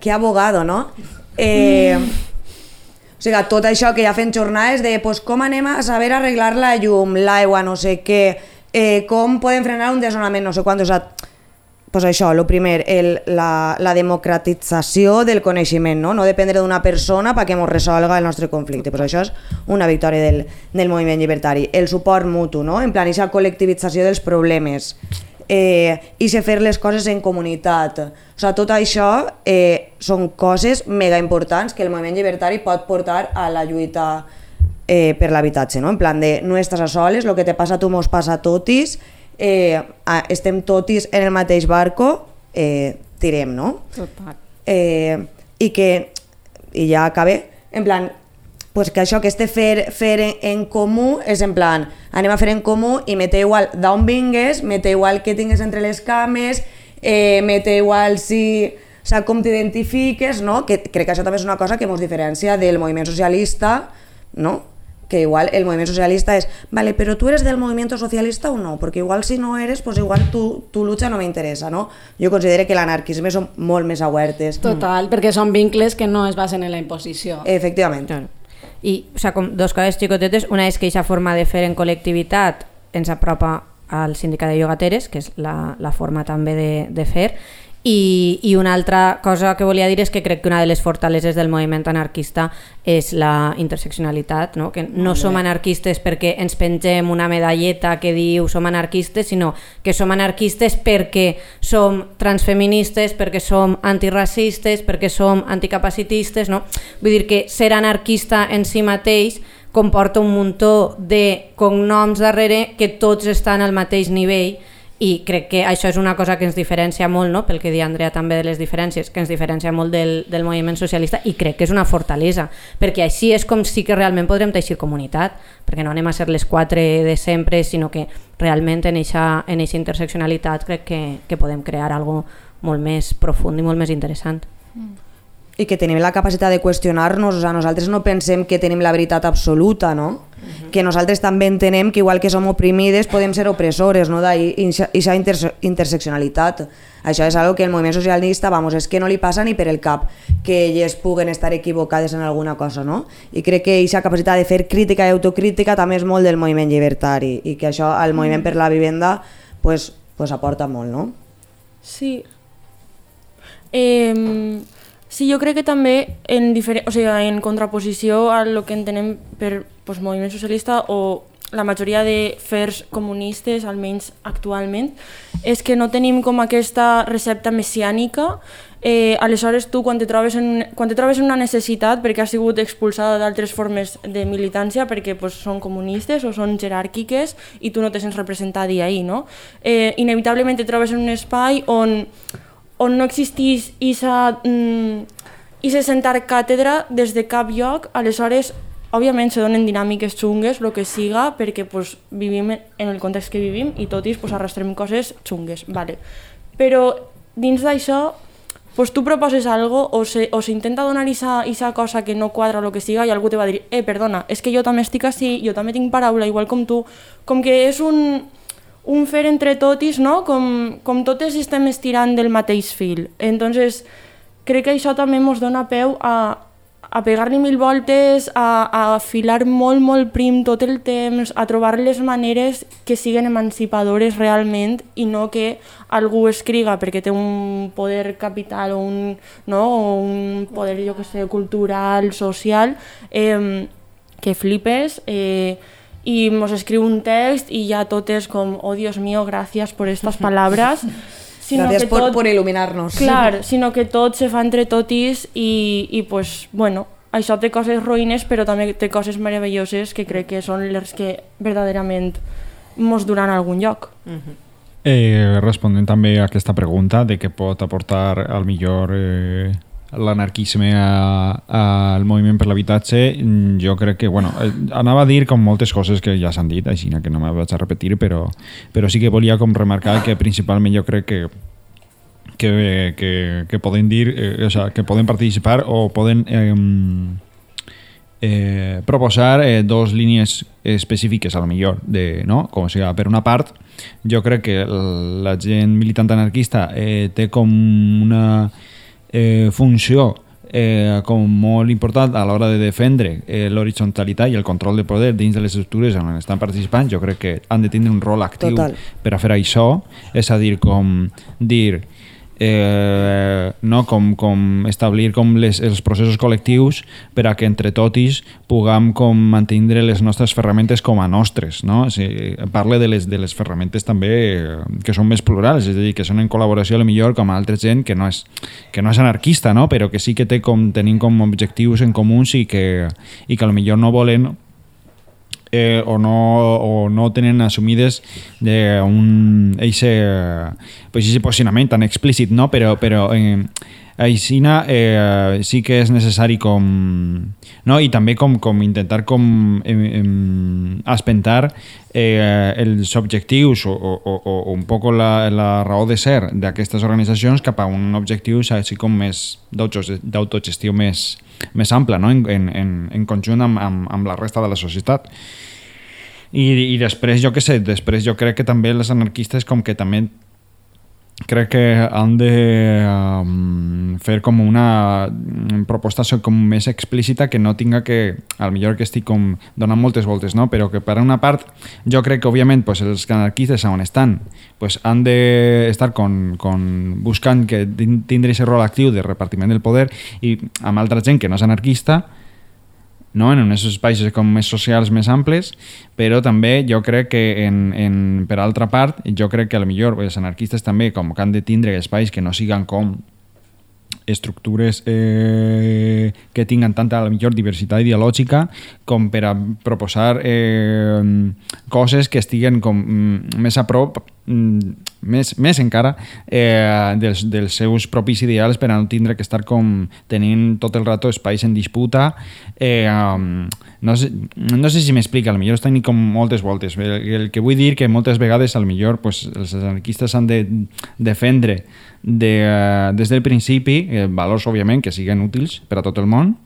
que abogado, no? Eh, o sigui, tot això que ja fem jornades de pues, com anem a saber arreglar la llum, l'aigua, no sé què, eh, com podem frenar un desnonament, no sé quant, o sigui, pues això, el primer, el, la, la democratització del coneixement, no, no dependre d'una persona perquè ens resolga el nostre conflicte. Pues això és una victòria del, del moviment llibertari. El suport mutu, no? en plan, aquesta col·lectivització dels problemes, eh, i se fer les coses en comunitat. O sigui, tot això eh, són coses mega importants que el moviment llibertari pot portar a la lluita eh, per l'habitatge, no? En plan de no estàs a soles, el que te passa a tu mos passa a totis, eh, estem totis en el mateix barco, eh, tirem, no? Total. eh, i que i ja acabé, en plan pues que això, que este fer, fer en, en comú és en plan, anem a fer en comú i me té igual d'on vingues, me té igual que tingues entre les cames, eh, me té igual si o sigui, com t'identifiques, no? que crec que això també és una cosa que ens diferencia del moviment socialista, no? que igual el moviment socialista és, vale, però tu eres del moviment socialista o no? Perquè igual si no eres, pues igual tu, tu lucha no m'interessa, no? Jo considero que l'anarquisme són molt més aguertes. Total, perquè són vincles que no es basen en la imposició. Efectivament. Claro. I, o sea, com dos coses xicotetes. Una és que aquesta forma de fer en col·lectivitat ens apropa al sindicat de llogateres, que és la, la forma també de, de fer, i, I una altra cosa que volia dir és que crec que una de les fortaleses del moviment anarquista és la interseccionalitat, no? que no som anarquistes perquè ens pengem una medalleta que diu som anarquistes, sinó que som anarquistes perquè som transfeministes, perquè som antiracistes, perquè som anticapacitistes, no? Vull dir que ser anarquista en si mateix comporta un muntó de cognoms darrere que tots estan al mateix nivell i crec que això és una cosa que ens diferencia molt, no? pel que dia Andrea també de les diferències, que ens diferencia molt del, del moviment socialista i crec que és una fortalesa, perquè així és com sí que realment podrem teixir comunitat, perquè no anem a ser les quatre de sempre, sinó que realment en eixa, en eixa interseccionalitat crec que, que podem crear algo molt més profund i molt més interessant. I que tenim la capacitat de qüestionar-nos, o sigui, nosaltres no pensem que tenim la veritat absoluta, no? Que nosaltres també entenem que igual que som oprimides podem ser opressores, no? D'aquesta interse interseccionalitat. Això és algo que el moviment socialista, vamos, és que no li passa ni per el cap que elles puguen estar equivocades en alguna cosa, no? I crec que aquesta capacitat de fer crítica i autocrítica també és molt del moviment llibertari i que això al moviment per la vivenda pues, pues aporta molt, no? Sí. Eh, sí, jo crec que també en, diferent, o sigui, en contraposició a lo que entenem per pues, moviment socialista o la majoria de fers comunistes, almenys actualment, és que no tenim com aquesta recepta messiànica Eh, aleshores tu quan te, trobes en, quan te trobes en una necessitat perquè has sigut expulsada d'altres formes de militància perquè pues, són comunistes o són jeràrquiques i tu no te sents representada ahí, no? Eh, inevitablement te trobes en un espai on, on no existís isa, mm, isa sentar càtedra des de cap lloc, aleshores òbviament se donen dinàmiques xungues, el que siga, perquè pues, vivim en el context que vivim i tot i pues, arrastrem coses xungues. Vale. Però dins d'això pues tu proposes algo o se, o s'intenta donar esa, esa cosa que no quadra o que siga i algú te va dir, eh, perdona, és que jo també estic així, jo també tinc paraula, igual com tu, com que és un, un fer entre totis, no? Com, com totes estem estirant del mateix fil. Entonces, crec que això també ens dona peu a, a pegar-li mil voltes, a, a afilar molt, molt prim tot el temps, a trobar les maneres que siguen emancipadores realment i no que algú escriga perquè té un poder capital o un, no, o un poder, jo que sé, cultural, social, eh, que flipes, eh, i mos escriu un text i ja tot és com, oh Dios mío, gracias por estas *laughs* palabras. Gràcies por, por il·luminar-nos. Clar, *laughs* sinó que tot se fa entre totis i, i pues, bueno, això té coses ruïnes però també té coses meravelloses que crec que són les que verdaderament mos duran a algun lloc. Eh, respondent també a aquesta pregunta de què pot aportar al millor eh, l'anarquisme al moviment per l'habitatge, mm, jo crec que, bueno, eh, anava a dir com moltes coses que ja s'han dit, així que no me vaig a repetir, però, però sí que volia com remarcar que principalment jo crec que que, que, que poden dir, eh, o sea, que poden participar o poden eh, eh, proposar eh, dos línies específiques a lo millor de, no? com o sigui, per una part jo crec que la gent militant anarquista eh, té com una funció eh, com molt important a l'hora de defendre eh, l'horitzontalitat i el control de poder dins de les estructures on estan participant, jo crec que han de tindre un rol actiu Total. per a fer això, és a dir, com dir eh, no? com, com establir com les, els processos col·lectius per a que entre totis puguem com mantindre les nostres ferramentes com a nostres. No? O sigui, de les, de les ferramentes també eh, que són més plurals, és a dir, que són en col·laboració a lo millor com a altra gent que no és, que no és anarquista, no? però que sí que té com, tenim com objectius en comuns i que, i que a lo millor no volen eh, o, no, o no tenen assumides de un eixe, pues, eixe posicionament tan explícit, no? però, però eh, aixina eh, sí que és necessari com no? i també com, com intentar com eh, eh, aspentar eh, els objectius o, o, o, o un poc la, la raó de ser d'aquestes organitzacions cap a un objectiu així com més d'auto- d'autogestió més, més ampla no? en, en, en, conjunt amb, amb, amb la resta de la societat i, i després, jo què sé, després jo crec que també les anarquistes com que també crec que han de um, fer com una mm, proposta com més explícita que no tinga que, al millor que estic com donant moltes voltes, no? però que per una part jo crec que òbviament pues, els anarquistes on estan pues, han de estar con, con buscant que tin- tindre aquest rol actiu de repartiment del poder i amb altra gent que no és anarquista no? en uns espais com més socials més amples, però també jo crec que en, en, per altra part, jo crec que a lo millor els anarquistes també com que han de tindre espais que no siguen com estructures eh, que tinguen tanta la millor diversitat ideològica com per a proposar eh, coses que estiguen com mm, més a prop més, més encara eh, dels, dels seus propis ideals per a no tindre que estar com tenint tot el rato espais en disputa. Eh, um, no, sé, no sé si m'explica, potser estan com moltes voltes. El, el que vull dir que moltes vegades al millor pues, els anarquistes han de defendre de, eh, des del principi eh, valors òbviament que siguen útils per a tot el món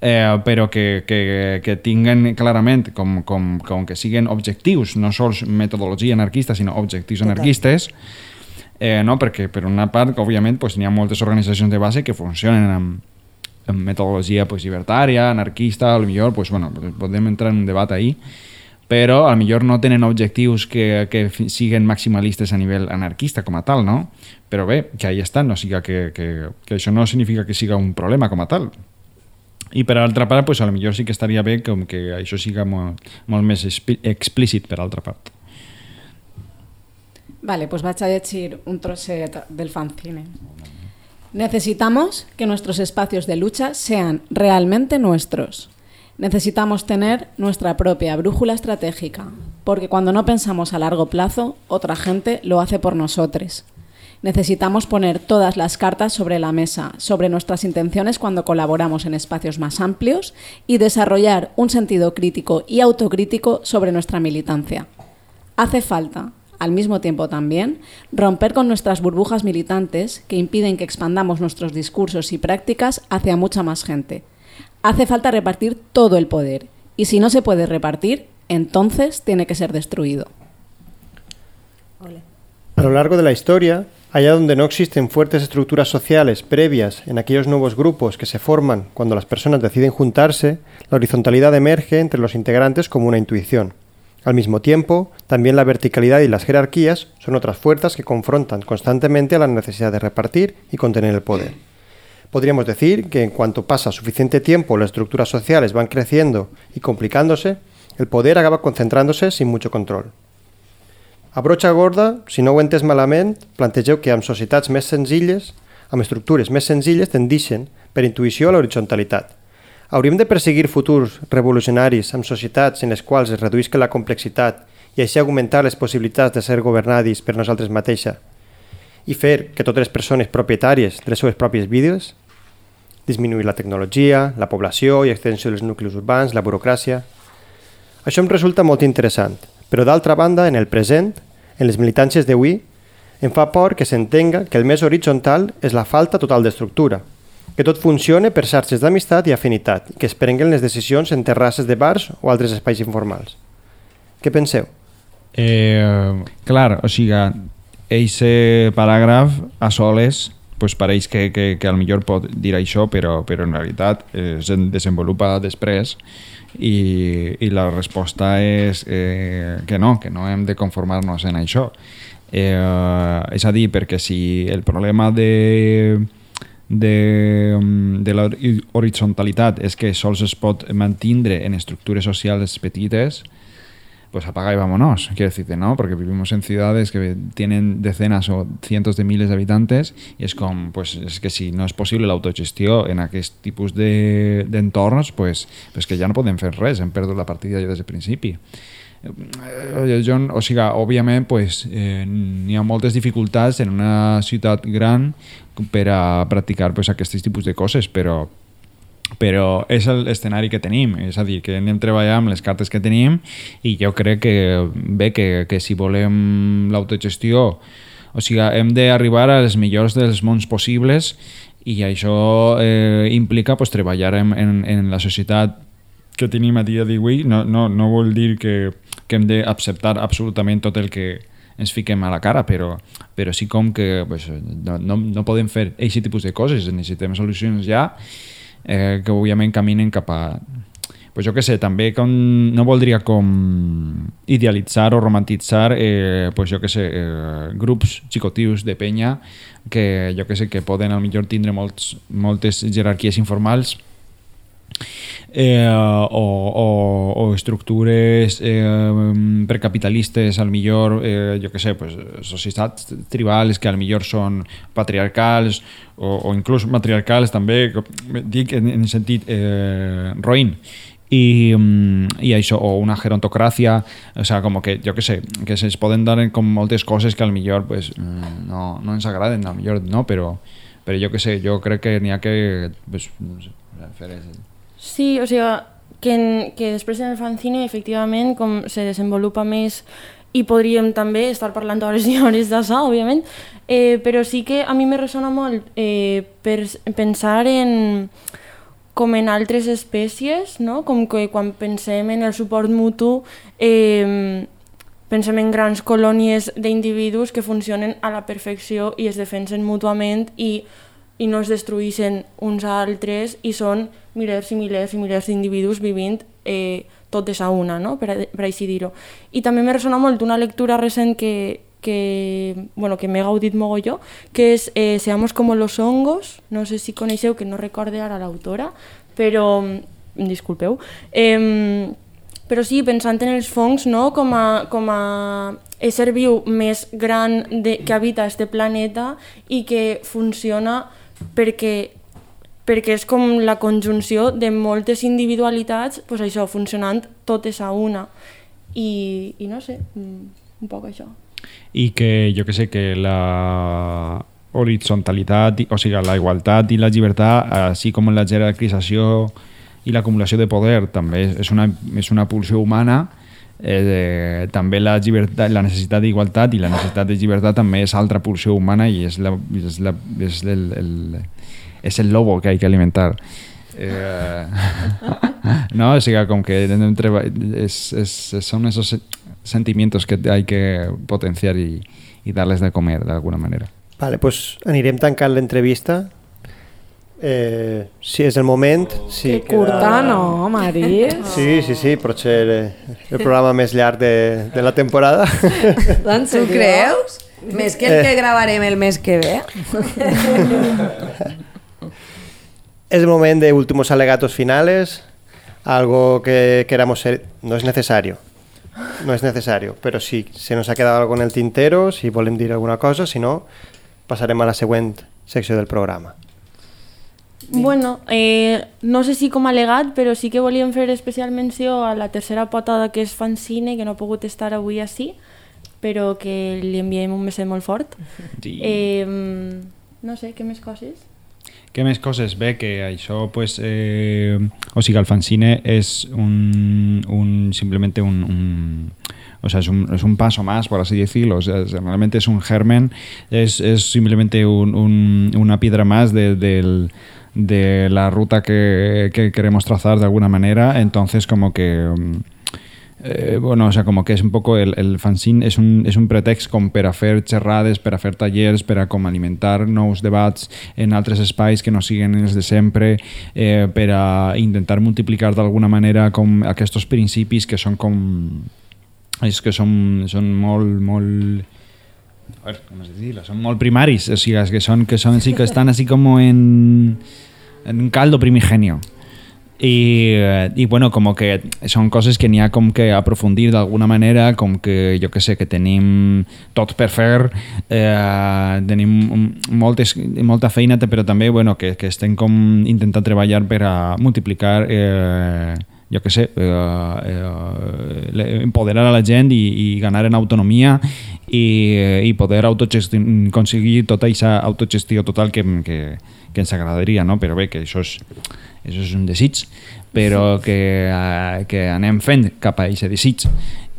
eh, però que, que, que tinguen clarament com, com, com que siguen objectius, no sols metodologia anarquista, sinó objectius Total. anarquistes, eh, no? perquè per una part, que, òbviament, pues, n'hi ha moltes organitzacions de base que funcionen amb, amb metodologia pues, libertària, anarquista, a lo millor pues, bueno, podem entrar en un debat ahí, però a lo millor no tenen objectius que, que siguen maximalistes a nivell anarquista com a tal, no? Però bé, que ahí estan, no siga que, que, que això no significa que siga un problema com a tal. I per altra part, pues, a lo millor sí que estaria bé com que això siga molt, molt més explícit per altra part. Vale, pues vaig a llegir un trosset del fanzine. Necesitamos que nuestros espacios de lucha sean realmente nuestros. Necesitamos tener nuestra propia brújula estratégica, porque cuando no pensamos a largo plazo, otra gente lo hace por nosotros. Necesitamos poner todas las cartas sobre la mesa, sobre nuestras intenciones cuando colaboramos en espacios más amplios y desarrollar un sentido crítico y autocrítico sobre nuestra militancia. Hace falta, al mismo tiempo también, romper con nuestras burbujas militantes que impiden que expandamos nuestros discursos y prácticas hacia mucha más gente. Hace falta repartir todo el poder y si no se puede repartir, entonces tiene que ser destruido. A lo largo de la historia, allá donde no existen fuertes estructuras sociales previas en aquellos nuevos grupos que se forman cuando las personas deciden juntarse, la horizontalidad emerge entre los integrantes como una intuición. Al mismo tiempo, también la verticalidad y las jerarquías son otras fuerzas que confrontan constantemente a la necesidad de repartir y contener el poder. Podríamos decir que en cuanto pasa suficiente tiempo las estructuras sociales van creciendo y complicándose, el poder acaba concentrándose sin mucho control. A broxa gorda, si no ho he entès malament, plantegeu que amb societats més senzilles, amb estructures més senzilles, tendixen, per intuïció, a l'horitzontalitat. Hauríem de perseguir futurs revolucionaris amb societats en les quals es reduïsca la complexitat i així augmentar les possibilitats de ser governadis per nosaltres mateixa i fer que totes les persones propietàries de les seves pròpies vides? disminuir la tecnologia, la població i extensió dels nuclis urbans, la burocràcia... Això em resulta molt interessant, però d'altra banda, en el present, en les militàncies d'avui, em fa por que s'entenga que el més horitzontal és la falta total d'estructura, que tot funcione per xarxes d'amistat i afinitat, i que es prenguen les decisions en terrasses de bars o altres espais informals. Què penseu? Eh, clar, o sigui, eixe paràgraf a soles pues pareix que, que, que al millor pot dir això, però, però en realitat eh, es desenvolupa després i, i la resposta és eh, que no, que no hem de conformar-nos en això. Eh, és a dir, perquè si el problema de, de, de la horitzontalitat és que sols es pot mantindre en estructures socials petites, pues apaga y vámonos, quiero decirte, ¿no? Porque vivimos en ciudades que tienen decenas o cientos de miles de habitantes y es com, pues, és que si no és possible l'autogestió en aquest tipus d'entorns, de, pues, pues que ja no podem fer res, hem perdut la partida ja des del principi. Eh, jo, o sigui, òbviament pues, eh, n'hi ha moltes dificultats en una ciutat gran per a practicar pues, aquests tipus de coses, però però és l'escenari que tenim, és a dir, que anem treballant amb les cartes que tenim i jo crec que bé que, que si volem l'autogestió o sigui, hem d'arribar als millors dels mons possibles i això eh, implica pues, treballar en, en, en la societat que tenim a dia d'avui. No, no, no vol dir que, que hem d'acceptar absolutament tot el que ens fiquem a la cara, però, però sí com que pues, no, no, no podem fer aquest tipus de coses, necessitem solucions ja eh, que òbviament caminen cap a pues jo que sé, també com, no voldria com idealitzar o romantitzar eh, pues jo que sé, eh, grups xicotius de penya que jo que sé, que poden al millor tindre molts, moltes jerarquies informals eh, o, o, o estructures eh, precapitalistes al millor, eh, jo que sé, pues, societats tribals que al millor són patriarcals o, o inclús matriarcals també, dic en, en sentit eh, roïn i, i això, o una gerontocràcia o sea, com que, jo que sé, que se'ns poden dar com moltes coses que al millor pues, no, no ens agraden, al millor no, però, però jo que sé, jo crec que n'hi ha que pues, no sé, fer Sí, o sigui, que, en, que després en el fanzine, efectivament, com se desenvolupa més i podríem també estar parlant hores i hores d'això, òbviament, eh, però sí que a mi me ressona molt eh, per pensar en com en altres espècies, no? com que quan pensem en el suport mutu eh, pensem en grans colònies d'individus que funcionen a la perfecció i es defensen mútuament i i no es destruïssin uns a altres i són milers i milers i milers d'individus vivint eh, totes a una, no? per, per així dir-ho. I també me ressona molt una lectura recent que, que, bueno, que m'he gaudit mogolló, que és eh, Seamos como los hongos, no sé si coneixeu, que no recorde ara l'autora, però, disculpeu, eh, però sí, pensant en els fongs no? com, a, com a ésser viu més gran de, que habita este planeta i que funciona perquè, perquè és com la conjunció de moltes individualitats, pues això, funcionant totes a una. I, i no sé, mm, un poc això. I que jo que sé, que la horizontalitat, o sigui, la igualtat i la llibertat, així com la jerarquització i l'acumulació de poder, també és una, és una pulsió humana, eh, també la, llibertat, la necessitat d'igualtat i la necessitat de llibertat també és altra pulsió humana i és, la, és, la, és, el, el, és el lobo que hay que alimentar. Eh, *laughs* no, o sigui, com que és, és, són esos sentimientos que hay que potenciar y, y darles de comer de alguna manera. Vale, pues anirem tancant l'entrevista Eh, sí, és el moment. Sí, que curta, queda... no, Mari? *laughs* Sí, sí, sí, potser el programa més llarg de, de la temporada. *laughs* Tu creus? Més que el que gravarem el mes que ve. *laughs* es el moment de últimos alegatos finales, algo que queramos ser, no es necesario. No es necesario, pero si se nos ha quedado algo en el tintero, si volem dir alguna cosa, si no, passarem a la següent secció del programa. Bueno, eh, no sé si com a legat, però sí que volíem fer especial menció a la tercera potada que és Fancine, que no ha pogut estar avui així, però que li enviem un beset molt fort. *laughs* Sí. Eh, no sé, què més coses? Què més coses? Bé, que això, pues, eh, o sigui, el fanzine és un, un simplemente un, un o sea, es un, es un paso más, por así decirlo. O sea, es- realmente es un germen, es, es simplemente un- un- una piedra más de, del- de la ruta que, que queremos trazar de alguna manera. Entonces, como que. mm, eh, bueno, o sea, como que és un poco el, el fanzine és un, és un pretext com per a fer xerrades, per a fer alimentar nous debats en altres espais que no siguin els de sempre, eh, intentar multiplicar d'alguna manera com aquests principis que són com és que són, són molt, molt a ver, com es són molt primaris, o sigui, que són, que són, sí que estan així com en un caldo primigenio. I, eh, i bueno, com que són coses que n'hi ha com que aprofundir d'alguna manera, com que jo que sé, que tenim tot per fer, eh, tenim moltes, molta feina, però també bueno, que, que estem com intentant treballar per a multiplicar eh, jo que sé, eh, eh, empoderar a la gent i, i ganar en autonomia i, eh, i poder aconseguir tota aquesta autogestió total que, que, que ens agradaria, no? però bé, que això és, això és un desig, però que, eh, que anem fent cap a aquest desig.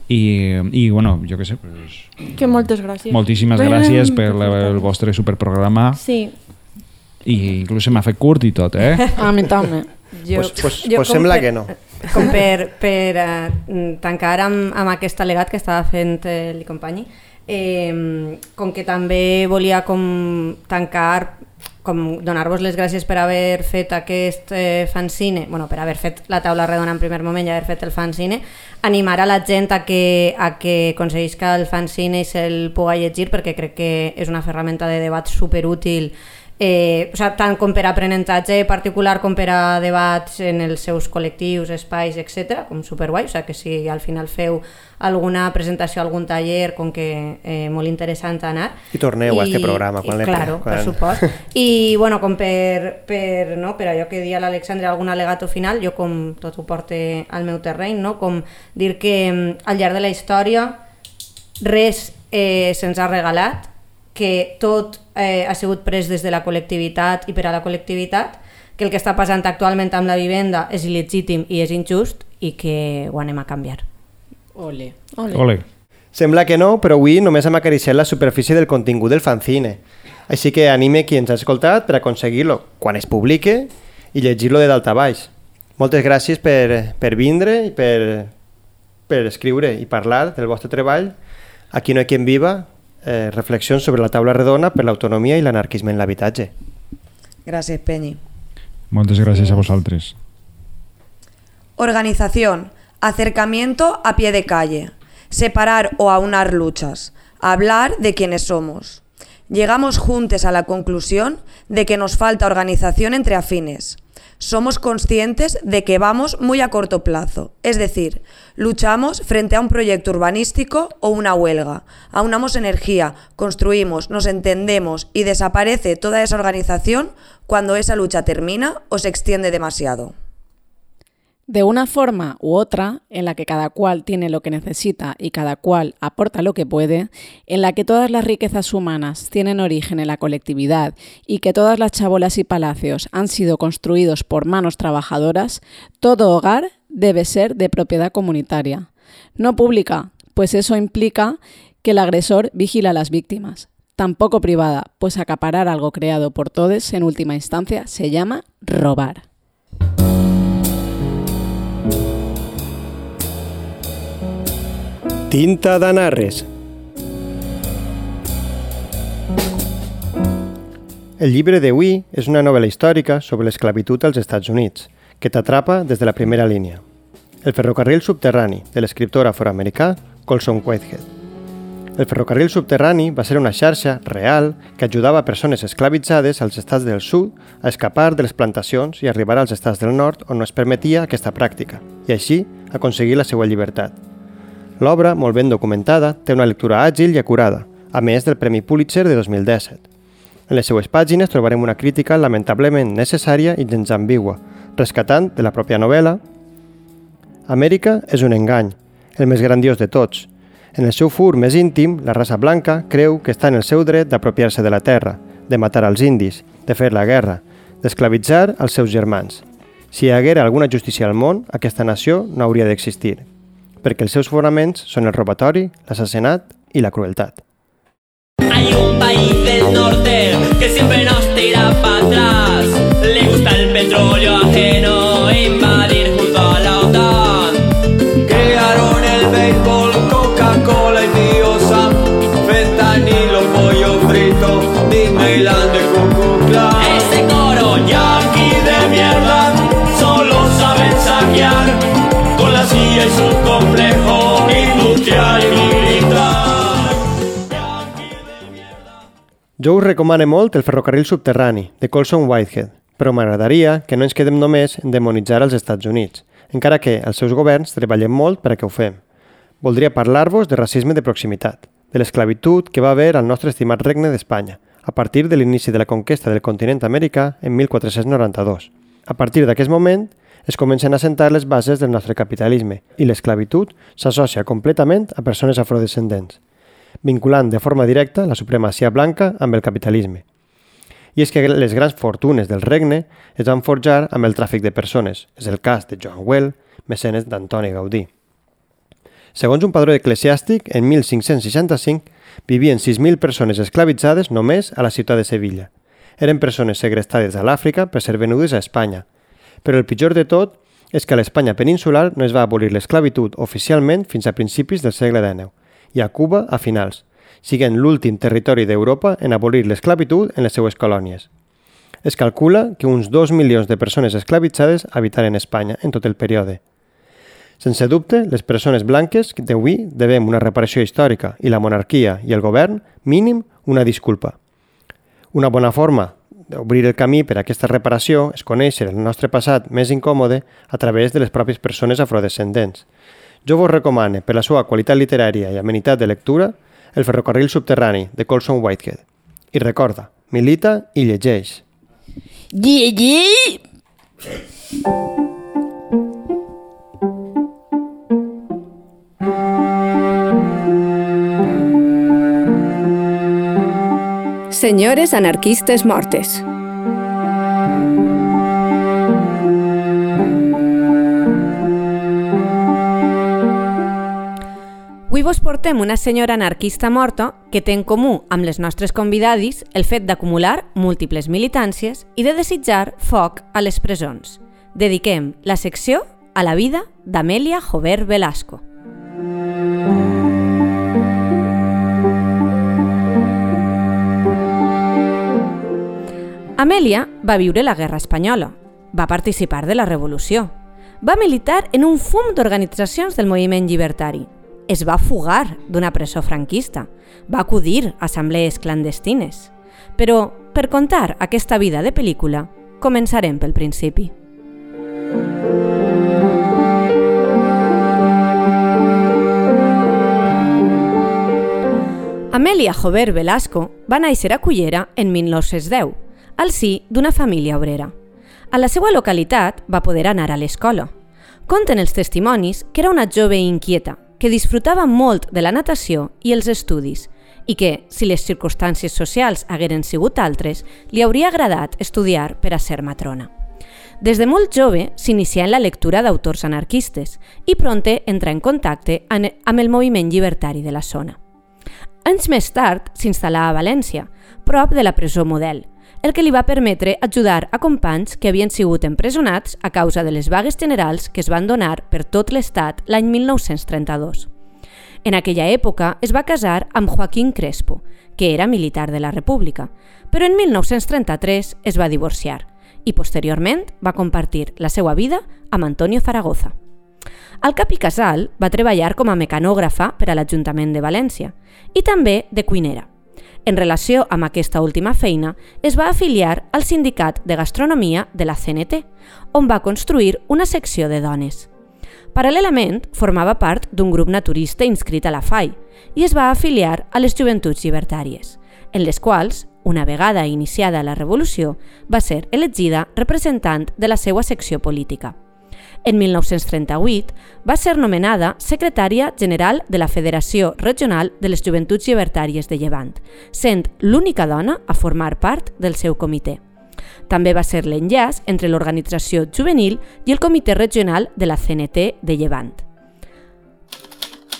I, i bueno, jo que sé, pues, Que moltes gràcies. moltíssimes gràcies per la, el vostre superprograma Sí. i inclús se m'ha fet curt i tot, eh? *laughs* A mi també. Jo, Pues- pues- jo pues sembla per- que no. Com per, per eh, tancar amb, amb aquest al·legat que estava fent eh, el company, eh, com que també volia com tancar com donar-vos les gràcies per haver fet aquest eh, fanzine, bueno, per haver fet la taula redona en primer moment i haver fet el fanzine, animar a la gent a que, a que aconseguisca el fanzine i se'l puga llegir perquè crec que és una ferramenta de debat superútil eh, o sigui, tant com per aprenentatge particular com per a debats en els seus col·lectius, espais, etc, com superguai, o sigui que si al final feu alguna presentació, algun taller, com que eh, molt interessant anar. I torneu a este programa, quan i, Claro, quan- per supost. I, bueno, com per, per, no, per allò que dia l'Alexandre, algun al·legato final, jo com tot ho porte al meu terreny, no? com dir que mm, al llarg de la història res eh, se'ns ha regalat, que tot eh, ha sigut pres des de la col·lectivitat i per a la col·lectivitat, que el que està passant actualment amb la vivenda és il·legítim i és injust i que ho anem a canviar. Ole. Ole. Sembla que no, però avui només hem acariciat la superfície del contingut del fanzine. Així que anime qui ens ha escoltat per aconseguir-lo quan es publique i llegir-lo de dalt a baix. Moltes gràcies per, per vindre i per, per escriure i parlar del vostre treball. Aquí no hi quien viva, eh, reflexions sobre la taula redona per l'autonomia i l'anarquisme en l'habitatge. Gràcies, Peñi. Moltes gràcies a vosaltres. Organización. Acercamiento a pie de calle. Separar o aunar luchas. Hablar de quienes somos. Llegamos juntos a la conclusión de que nos falta organización entre afines. Somos conscientes de que vamos muy a corto plazo, es decir, luchamos frente a un proyecto urbanístico o una huelga, aunamos energía, construimos, nos entendemos y desaparece toda esa organización cuando esa lucha termina o se extiende demasiado. De una forma u otra, en la que cada cual tiene lo que necesita y cada cual aporta lo que puede, en la que todas las riquezas humanas tienen origen en la colectividad y que todas las chabolas y palacios han sido construidos por manos trabajadoras, todo hogar debe ser de propiedad comunitaria. No pública, pues eso implica que el agresor vigila a las víctimas. Tampoco privada, pues acaparar algo creado por todos en última instancia se llama robar. Tinta d'anarres. El llibre d'avui és una novel·la històrica sobre l'esclavitud als Estats Units, que t'atrapa des de la primera línia. El ferrocarril subterrani, de l'escriptor afroamericà Colson Whitehead. El ferrocarril subterrani va ser una xarxa real que ajudava persones esclavitzades als estats del sud a escapar de les plantacions i arribar als estats del nord on no es permetia aquesta pràctica, i així aconseguir la seva llibertat. L'obra, molt ben documentada, té una lectura àgil i acurada, a més del Premi Pulitzer de 2017. En les seues pàgines trobarem una crítica lamentablement necessària i gens ambigua, rescatant de la pròpia novel·la Amèrica és un engany, el més grandiós de tots. En el seu fur més íntim, la raça blanca creu que està en el seu dret d'apropiar-se de la terra, de matar als indis, de fer la guerra, d'esclavitzar els seus germans. Si hi haguera alguna justícia al món, aquesta nació no hauria d'existir, perquè els seus fonaments són el robatori, l'assassinat i la crueltat. Hay un país del norte que siempre nos tira para atrás. Le Jo us recomane molt el ferrocarril subterrani, de Colson Whitehead, però m'agradaria que no ens quedem només en demonitzar els Estats Units, encara que els seus governs treballen molt per a que ho fem. Voldria parlar-vos de racisme de proximitat, de l'esclavitud que va haver al nostre estimat regne d'Espanya, a partir de l'inici de la conquesta del continent americà en 1492. A partir d'aquest moment, es comencen a sentar les bases del nostre capitalisme i l'esclavitud s'associa completament a persones afrodescendents, vinculant de forma directa la supremacia blanca amb el capitalisme. I és que les grans fortunes del regne es van forjar amb el tràfic de persones. És el cas de Joan Well, mecenes d'Antoni Gaudí. Segons un padró eclesiàstic, en 1565 vivien 6.000 persones esclavitzades només a la ciutat de Sevilla. Eren persones segrestades a l'Àfrica per ser venudes a Espanya. Però el pitjor de tot és que a l'Espanya peninsular no es va abolir l'esclavitud oficialment fins a principis del segle XIX i a Cuba a finals, siguent l'últim territori d'Europa en abolir l'esclavitud en les seues colònies. Es calcula que uns 2 milions de persones esclavitzades habitaren Espanya en tot el període. Sense dubte, les persones blanques d'avui devem una reparació històrica i la monarquia i el govern, mínim, una disculpa. Una bona forma d'obrir el camí per a aquesta reparació és conèixer el nostre passat més incòmode a través de les pròpies persones afrodescendents. Jo vos recomane, per la seva qualitat literària i amenitat de lectura, el ferrocarril subterrani de Colson Whitehead. I recorda, milita i llegeix. Gigi! Senyores anarquistes mortes. Avui vos portem una senyora anarquista morta que té en comú amb les nostres convidadis el fet d'acumular múltiples militàncies i de desitjar foc a les presons. Dediquem la secció a la vida d'Amèlia Jover Velasco. Amèlia va viure la Guerra Espanyola, va participar de la Revolució, va militar en un fum d'organitzacions del moviment llibertari, es va fugar d'una presó franquista, va acudir a assemblees clandestines. Però, per contar aquesta vida de pel·lícula, començarem pel principi. Amèlia Jover Velasco va néixer a Cullera en 1910, al si d'una família obrera. A la seva localitat va poder anar a l'escola. Conten els testimonis que era una jove inquieta, que disfrutava molt de la natació i els estudis i que, si les circumstàncies socials hagueren sigut altres, li hauria agradat estudiar per a ser matrona. Des de molt jove s'inicià en la lectura d'autors anarquistes i pronte entrà en contacte amb el moviment llibertari de la zona. Anys més tard s'instal·là a València, prop de la presó Model, el que li va permetre ajudar a companys que havien sigut empresonats a causa de les vagues generals que es van donar per tot l'Estat l'any 1932. En aquella època es va casar amb Joaquín Crespo, que era militar de la República, però en 1933 es va divorciar i posteriorment va compartir la seva vida amb Antonio Zaragoza. Al cap i casal va treballar com a mecanògrafa per a l'Ajuntament de València i també de cuinera. En relació amb aquesta última feina, es va afiliar al Sindicat de Gastronomia de la CNT, on va construir una secció de dones. Paral·lelament, formava part d'un grup naturista inscrit a la FAI i es va afiliar a les Joventuts Llibertàries, en les quals, una vegada iniciada la revolució, va ser elegida representant de la seva secció política. En 1938 va ser nomenada secretària general de la Federació Regional de les Joventuts Llibertàries de Llevant, sent l'única dona a formar part del seu comitè. També va ser l'enllaç entre l'organització juvenil i el comitè regional de la CNT de Llevant.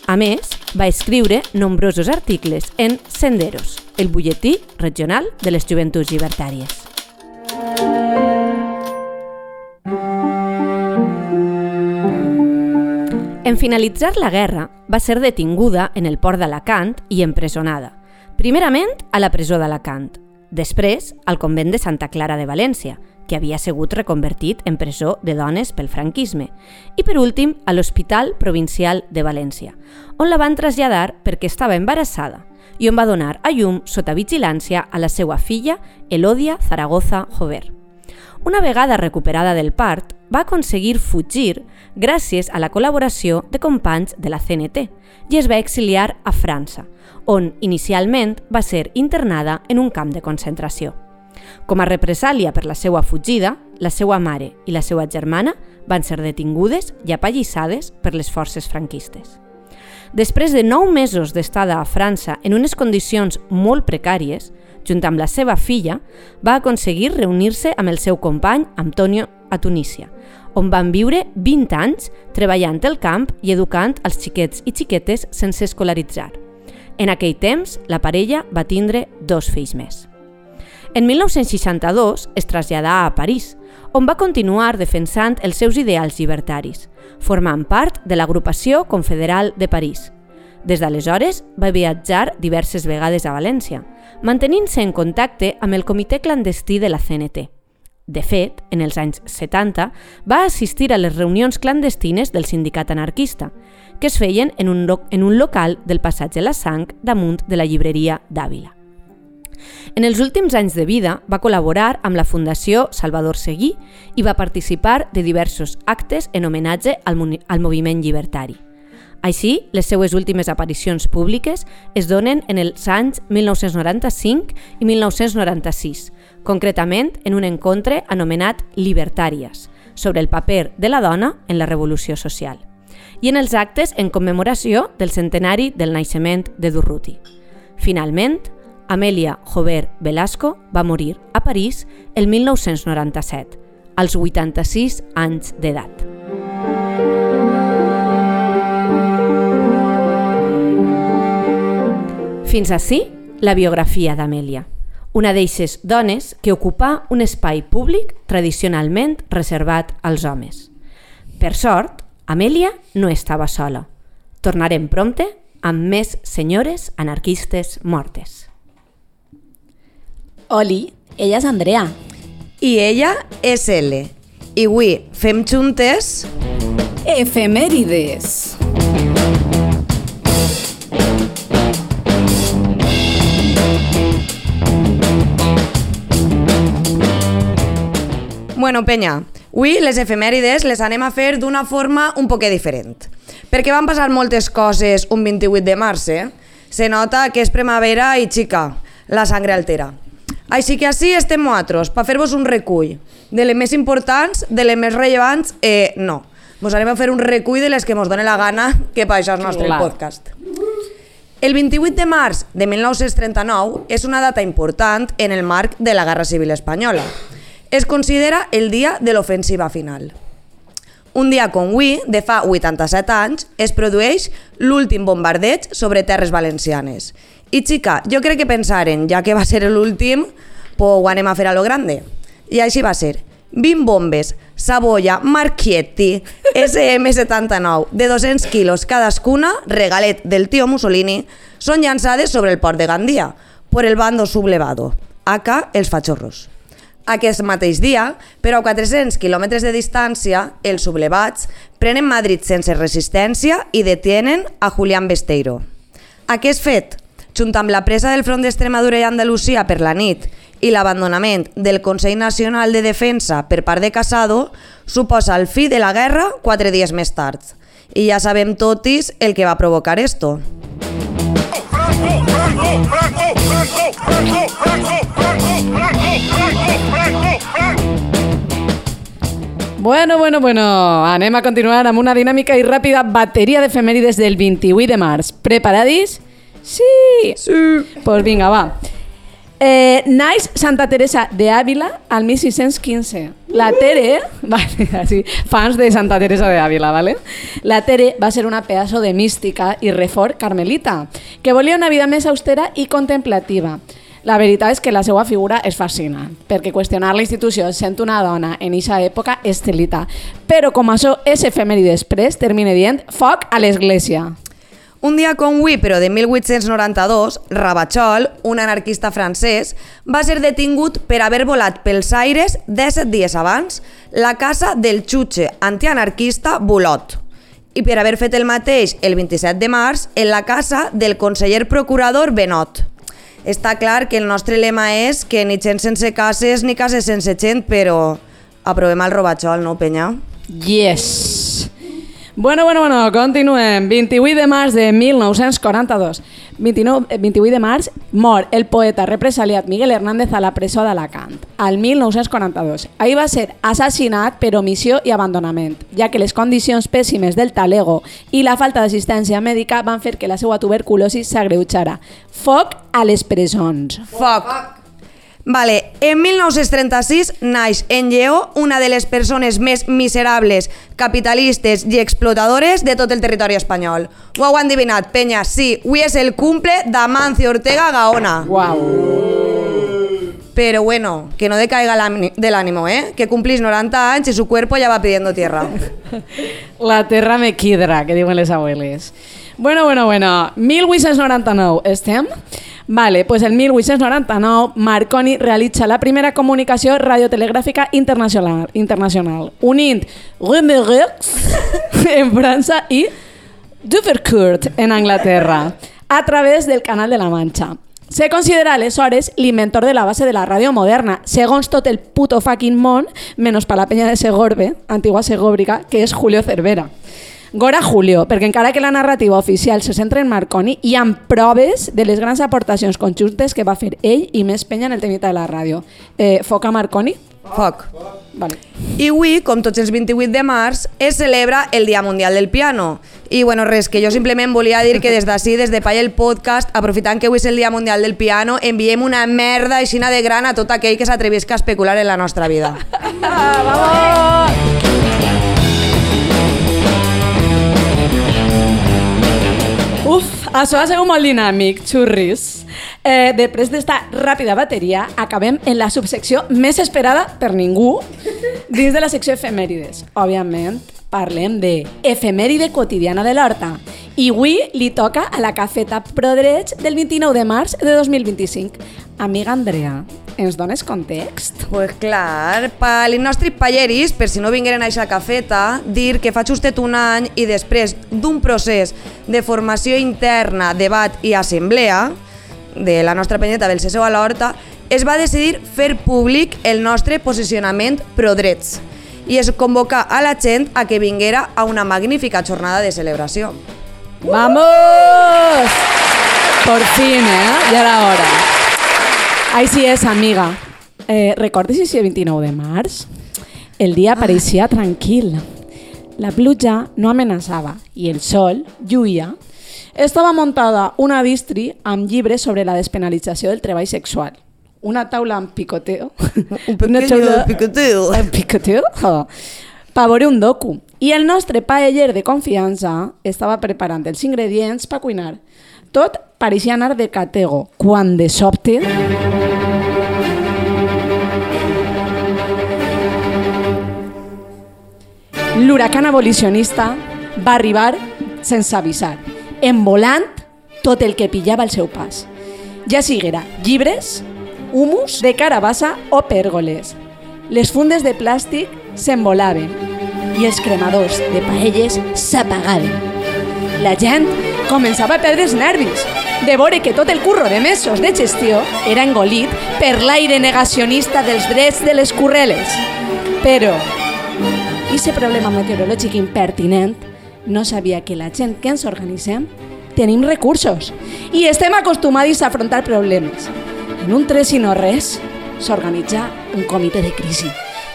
A més, va escriure nombrosos articles en Senderos, el butlletí regional de les joventuts llibertàries. En finalitzar la guerra, va ser detinguda en el port d'Alacant i empresonada, primerament a la presó d'Alacant, després al convent de Santa Clara de València, que havia sigut reconvertit en presó de dones pel franquisme, i per últim a l'Hospital Provincial de València, on la van traslladar perquè estava embarassada i on va donar a llum sota vigilància a la seva filla Elodia Zaragoza Jover. Una vegada recuperada del part, va aconseguir fugir gràcies a la col·laboració de companys de la CNT i es va exiliar a França, on inicialment va ser internada en un camp de concentració. Com a represàlia per la seva fugida, la seva mare i la seva germana van ser detingudes i apallissades per les forces franquistes. Després de nou mesos d'estada a França en unes condicions molt precàries, junt amb la seva filla, va aconseguir reunir-se amb el seu company Antonio a Tunísia, on van viure 20 anys treballant el camp i educant els xiquets i xiquetes sense escolaritzar. En aquell temps, la parella va tindre dos fills més. En 1962 es traslladà a París, on va continuar defensant els seus ideals llibertaris, formant part de l'agrupació confederal de París. Des d'aleshores va viatjar diverses vegades a València, mantenint-se en contacte amb el comitè clandestí de la CNT. De fet, en els anys 70 va assistir a les reunions clandestines del sindicat anarquista, que es feien en un, en un local del passatge La Sang damunt de la llibreria d'Àvila. En els últims anys de vida va col·laborar amb la Fundació Salvador Seguí i va participar de diversos actes en homenatge al, al moviment llibertari. Així, les seues últimes aparicions públiques es donen en els anys 1995 i 1996, concretament en un encontre anomenat Libertàries, sobre el paper de la dona en la revolució social, i en els actes en commemoració del centenari del naixement de Durruti. Finalment, Amelia Jover Velasco va morir a París el 1997, als 86 anys d'edat. Fins així la biografia d'Amèlia, una d'eixes dones que ocupa un espai públic tradicionalment reservat als homes. Per sort, Amèlia no estava sola. Tornarem prompte amb més senyores anarquistes mortes. Oli, ella és Andrea. I ella és L. I avui fem juntes... Efemèrides. Bueno, penya, avui les efemèrides les anem a fer d'una forma un poquet diferent. Perquè van passar moltes coses un 28 de març, eh? Se nota que és primavera i xica, la sangre altera. Així que així estem nosaltres, per fer-vos un recull de les més importants, de les més rellevants, eh, no. Vos anem a fer un recull de les que mos dona la gana, que per això és nostre Clar. podcast. El 28 de març de 1939 és una data important en el marc de la Guerra Civil Espanyola. Es considera el dia de l'ofensiva final. Un dia com avui, de fa 87 anys, es produeix l'últim bombardeig sobre terres valencianes. I xica, jo crec que pensaren, ja que va ser l'últim, pues ho anem a fer a lo grande. I així va ser. 20 bombes, Saboya, Marchietti, *laughs* SM79, de 200 quilos cadascuna, regalet del tio Mussolini, són llançades sobre el port de Gandia, por el bando sublevado, acá els fachorros. Aquest mateix dia, però a 400 quilòmetres de distància, els sublevats prenen Madrid sense resistència i detenen a Julián Besteiro. Aquest fet, junt amb la presa del front d'Extremadura i Andalusia per la nit i l'abandonament del Consell Nacional de Defensa per part de Casado, suposa el fi de la guerra quatre dies més tard. I ja sabem totis el que va provocar esto. Bueno, bueno, bueno, anem a continuar amb una dinàmica i ràpida bateria d'efemèrides del 28 de març. Preparadis? Sí! Sí! Pues vinga, va. Eh, naix Santa Teresa de Ávila al 1615. La Tere, *laughs* vale, así, fans de Santa Teresa de Ávila, ¿vale? La Tere va ser una pedazo de mística i refort carmelita, que volia una vida més austera i contemplativa. La veritat és que la seva figura és fascinant, perquè qüestionar la institució sent una dona en eixa època és telita. Però com això és efèmer i després, termine dient foc a l'església. Un dia com avui, però de 1892, Rabachol, un anarquista francès, va ser detingut per haver volat pels aires 17 dies abans la casa del xutxe antianarquista Bulot i per haver fet el mateix el 27 de març en la casa del conseller procurador Benot. Està clar que el nostre lema és que ni gent sense cases ni cases sense gent, però aprovem el Robachol, no, penya? Yes! Bueno, bueno, bueno, continuem. 28 de març de 1942. 29, eh, 28 de març mor el poeta represaliat Miguel Hernández a la presó d'Alacant, al 1942. Ahir va ser assassinat per omissió i abandonament, ja que les condicions pèssimes del talego i la falta d'assistència mèdica van fer que la seva tuberculosi s'agreutjara. Foc a les presons. Foc. Vale, en 1936 naix en Lleó una de les persones més miserables, capitalistes i explotadores de tot el territori espanyol. Ho heu endivinat, penya, sí, avui és el cumple d'Amancio Ortega Gaona. Wow. Pero bueno, que no decaiga el del ánimo, ¿eh? Que cumplís 90 años y su cuerpo ya va pidiendo tierra. *laughs* La terra me quidra, que diuen les abueles. Bueno, bueno, bueno. 1899, estem? Vale, pues el 1899 Marconi realitza la primera comunicació radiotelegràfica internacional, internacional unint Rumereux *laughs* en França i Dovercourt en Anglaterra a través del Canal de la Manxa. Se considera aleshores l'inventor de la base de la ràdio moderna, segons tot el puto fucking món, menys per la penya de Segorbe, antigua Segòbrica, que és Julio Cervera. Gora Julio, perquè encara que la narrativa oficial se centra en Marconi, hi ha proves de les grans aportacions conjuntes que va fer ell i més penya en el temita de la ràdio. Eh, foc a Marconi? Foc. Vale. I avui, com tots els 28 de març, es celebra el Dia Mundial del Piano. I bueno, res, que jo simplement volia dir que des d'ací, des de Pall el podcast, aprofitant que avui és el Dia Mundial del Piano, enviem una merda aixina de gran a tot aquell que s'atrevisca a especular en la nostra vida. *laughs* Vamos! Això ha sigut molt dinàmic, xurris. Eh, després d'esta ràpida bateria, acabem en la subsecció més esperada per ningú dins de la secció efemèrides. Òbviament, parlem de efemèride quotidiana de l'Horta. I avui li toca a la cafeta Prodreig del 29 de març de 2025. Amiga Andrea, ens dones context? Pues clar, per els nostres palleris, per si no vingueren a aquesta cafeta, dir que fa justet un any i després d'un procés de formació interna, debat i assemblea de la nostra penyeta del CSO a l'Horta, es va decidir fer públic el nostre posicionament pro drets i es convoca a la gent a que vinguera a una magnífica jornada de celebració. ¡Vamos! Por fin, ¿eh? Ya era hora. Sí és, amiga. Eh, recordes si el 29 de març? El dia pareixia tranquil. La pluja no amenaçava i el sol lluïa. Estava muntada una distri amb llibres sobre la despenalització del treball sexual. Una taula amb picoteo. Un pequeño picoteo. En picoteo? Oh. Pa veure un docu. I el nostre paeller de confiança estava preparant els ingredients per cuinar. Tot pareixia anar de catego, quan de sobte... L'huracan abolicionista va arribar sense avisar, envolant tot el que pillava al seu pas. Ja siguera llibres, humus de carabassa o pèrgoles. Les fundes de plàstic s'envolaven i els cremadors de paelles s'apagaven. La gent començava a perdre els nervis de veure que tot el curro de mesos de gestió era engolit per l'aire negacionista dels drets de les curreles. Però, aquest problema meteorològic impertinent no sabia que la gent que ens organitzem tenim recursos i estem acostumats a afrontar problemes. En un tres i no res, s'organitza un comitè de crisi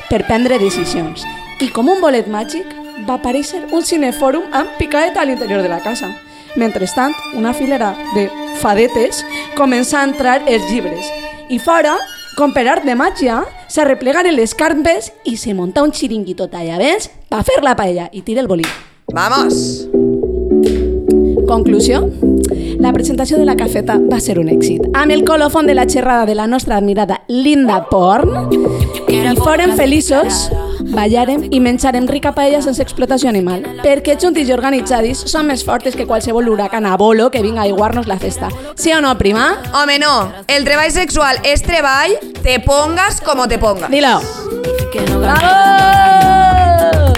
per prendre decisions. I com un bolet màgic, va aparèixer un cinefòrum amb picaeta a l'interior de la casa. Mentrestant, una filera de fadetes comença a entrar els llibres I fora, com per art de màgia, s'arreplegaren les carpes i se munta un xiringuito tallavents pa fer la paella i tira el bolí. Vamos! Conclusió? La presentació de la cafeta va ser un èxit. Amb el colofon de la xerrada de la nostra admirada Linda Porn, i foren feliços, ballarem i menjarem rica paella sense explotació animal, perquè junts i organitzadis són més fortes que qualsevol huracan a bolo que vinga a iguar-nos la festa. Sí o no, prima? Home, no. El treball sexual és treball, te pongas como te pongas. Dilo.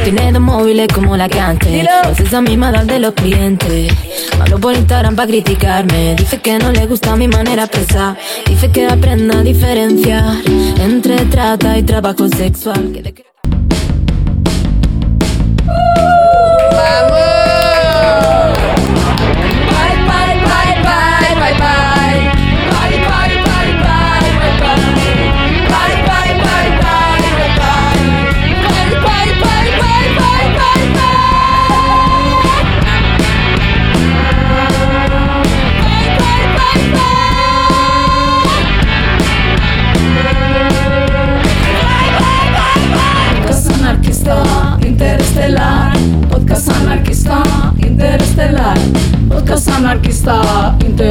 Tiene dos móviles como la que antes. Es esa misma edad de los clientes. Hablo por Instagram para criticarme. Dice que no le gusta mi manera de expresar. Dice que aprenda a diferenciar entre trata y trabajo sexual.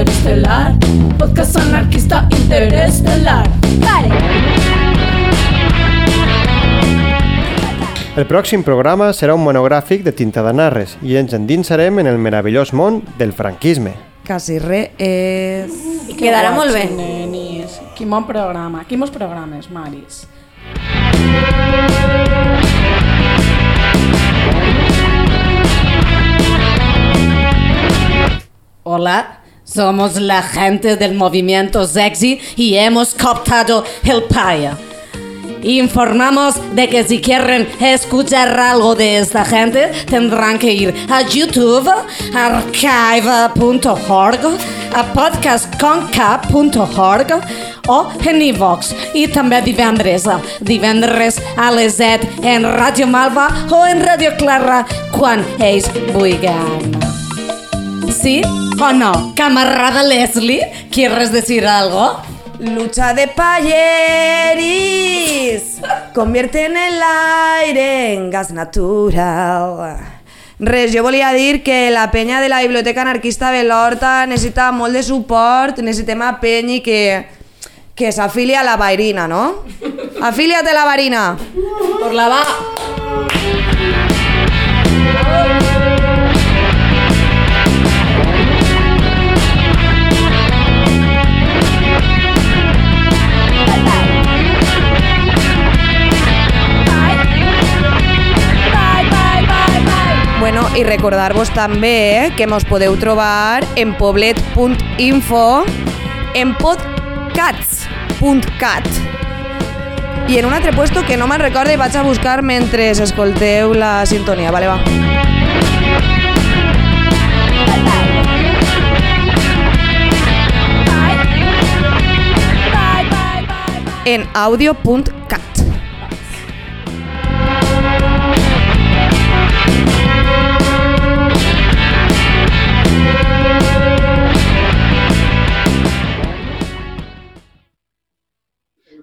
Interestelar. Podcast anarquista interestelar. El pròxim programa serà un monogràfic de Tinta de Narres i ens endinsarem en el meravellós món del franquisme. Quasi res és... Quedarà molt bé. Nenis. Quin bon programa. Quins bons programes, Maris. Hola, somos la gente del movimiento Sexy y hemos cooptado el paya. Informamos de que si quieren escuchar algo de esta gente, tendrán que ir a YouTube, archive.org, a podcastconca.org o en iVox. I també divendres, divendres a les 7 en Radio Malva o en Radio Clara quan ells vulguin. ¿Sí o no? Camarada Leslie, ¿quieres decir algo? Lucha de payeris convierten el aire en gas natural. Res, jo volia dir que la penya de la Biblioteca Anarquista de l'Horta necessita molt de suport, necessitem a Penyi que, que s'afilia a la Bairina, no? Afilia't a la Bairina. Por la va. Bueno, i recordar-vos també que mos podeu trobar en poblet.info, en podcats.cat i en un altre puesto que no me'n recordo i vaig a buscar mentre escolteu la sintonia. Vale, va. En audio.cat.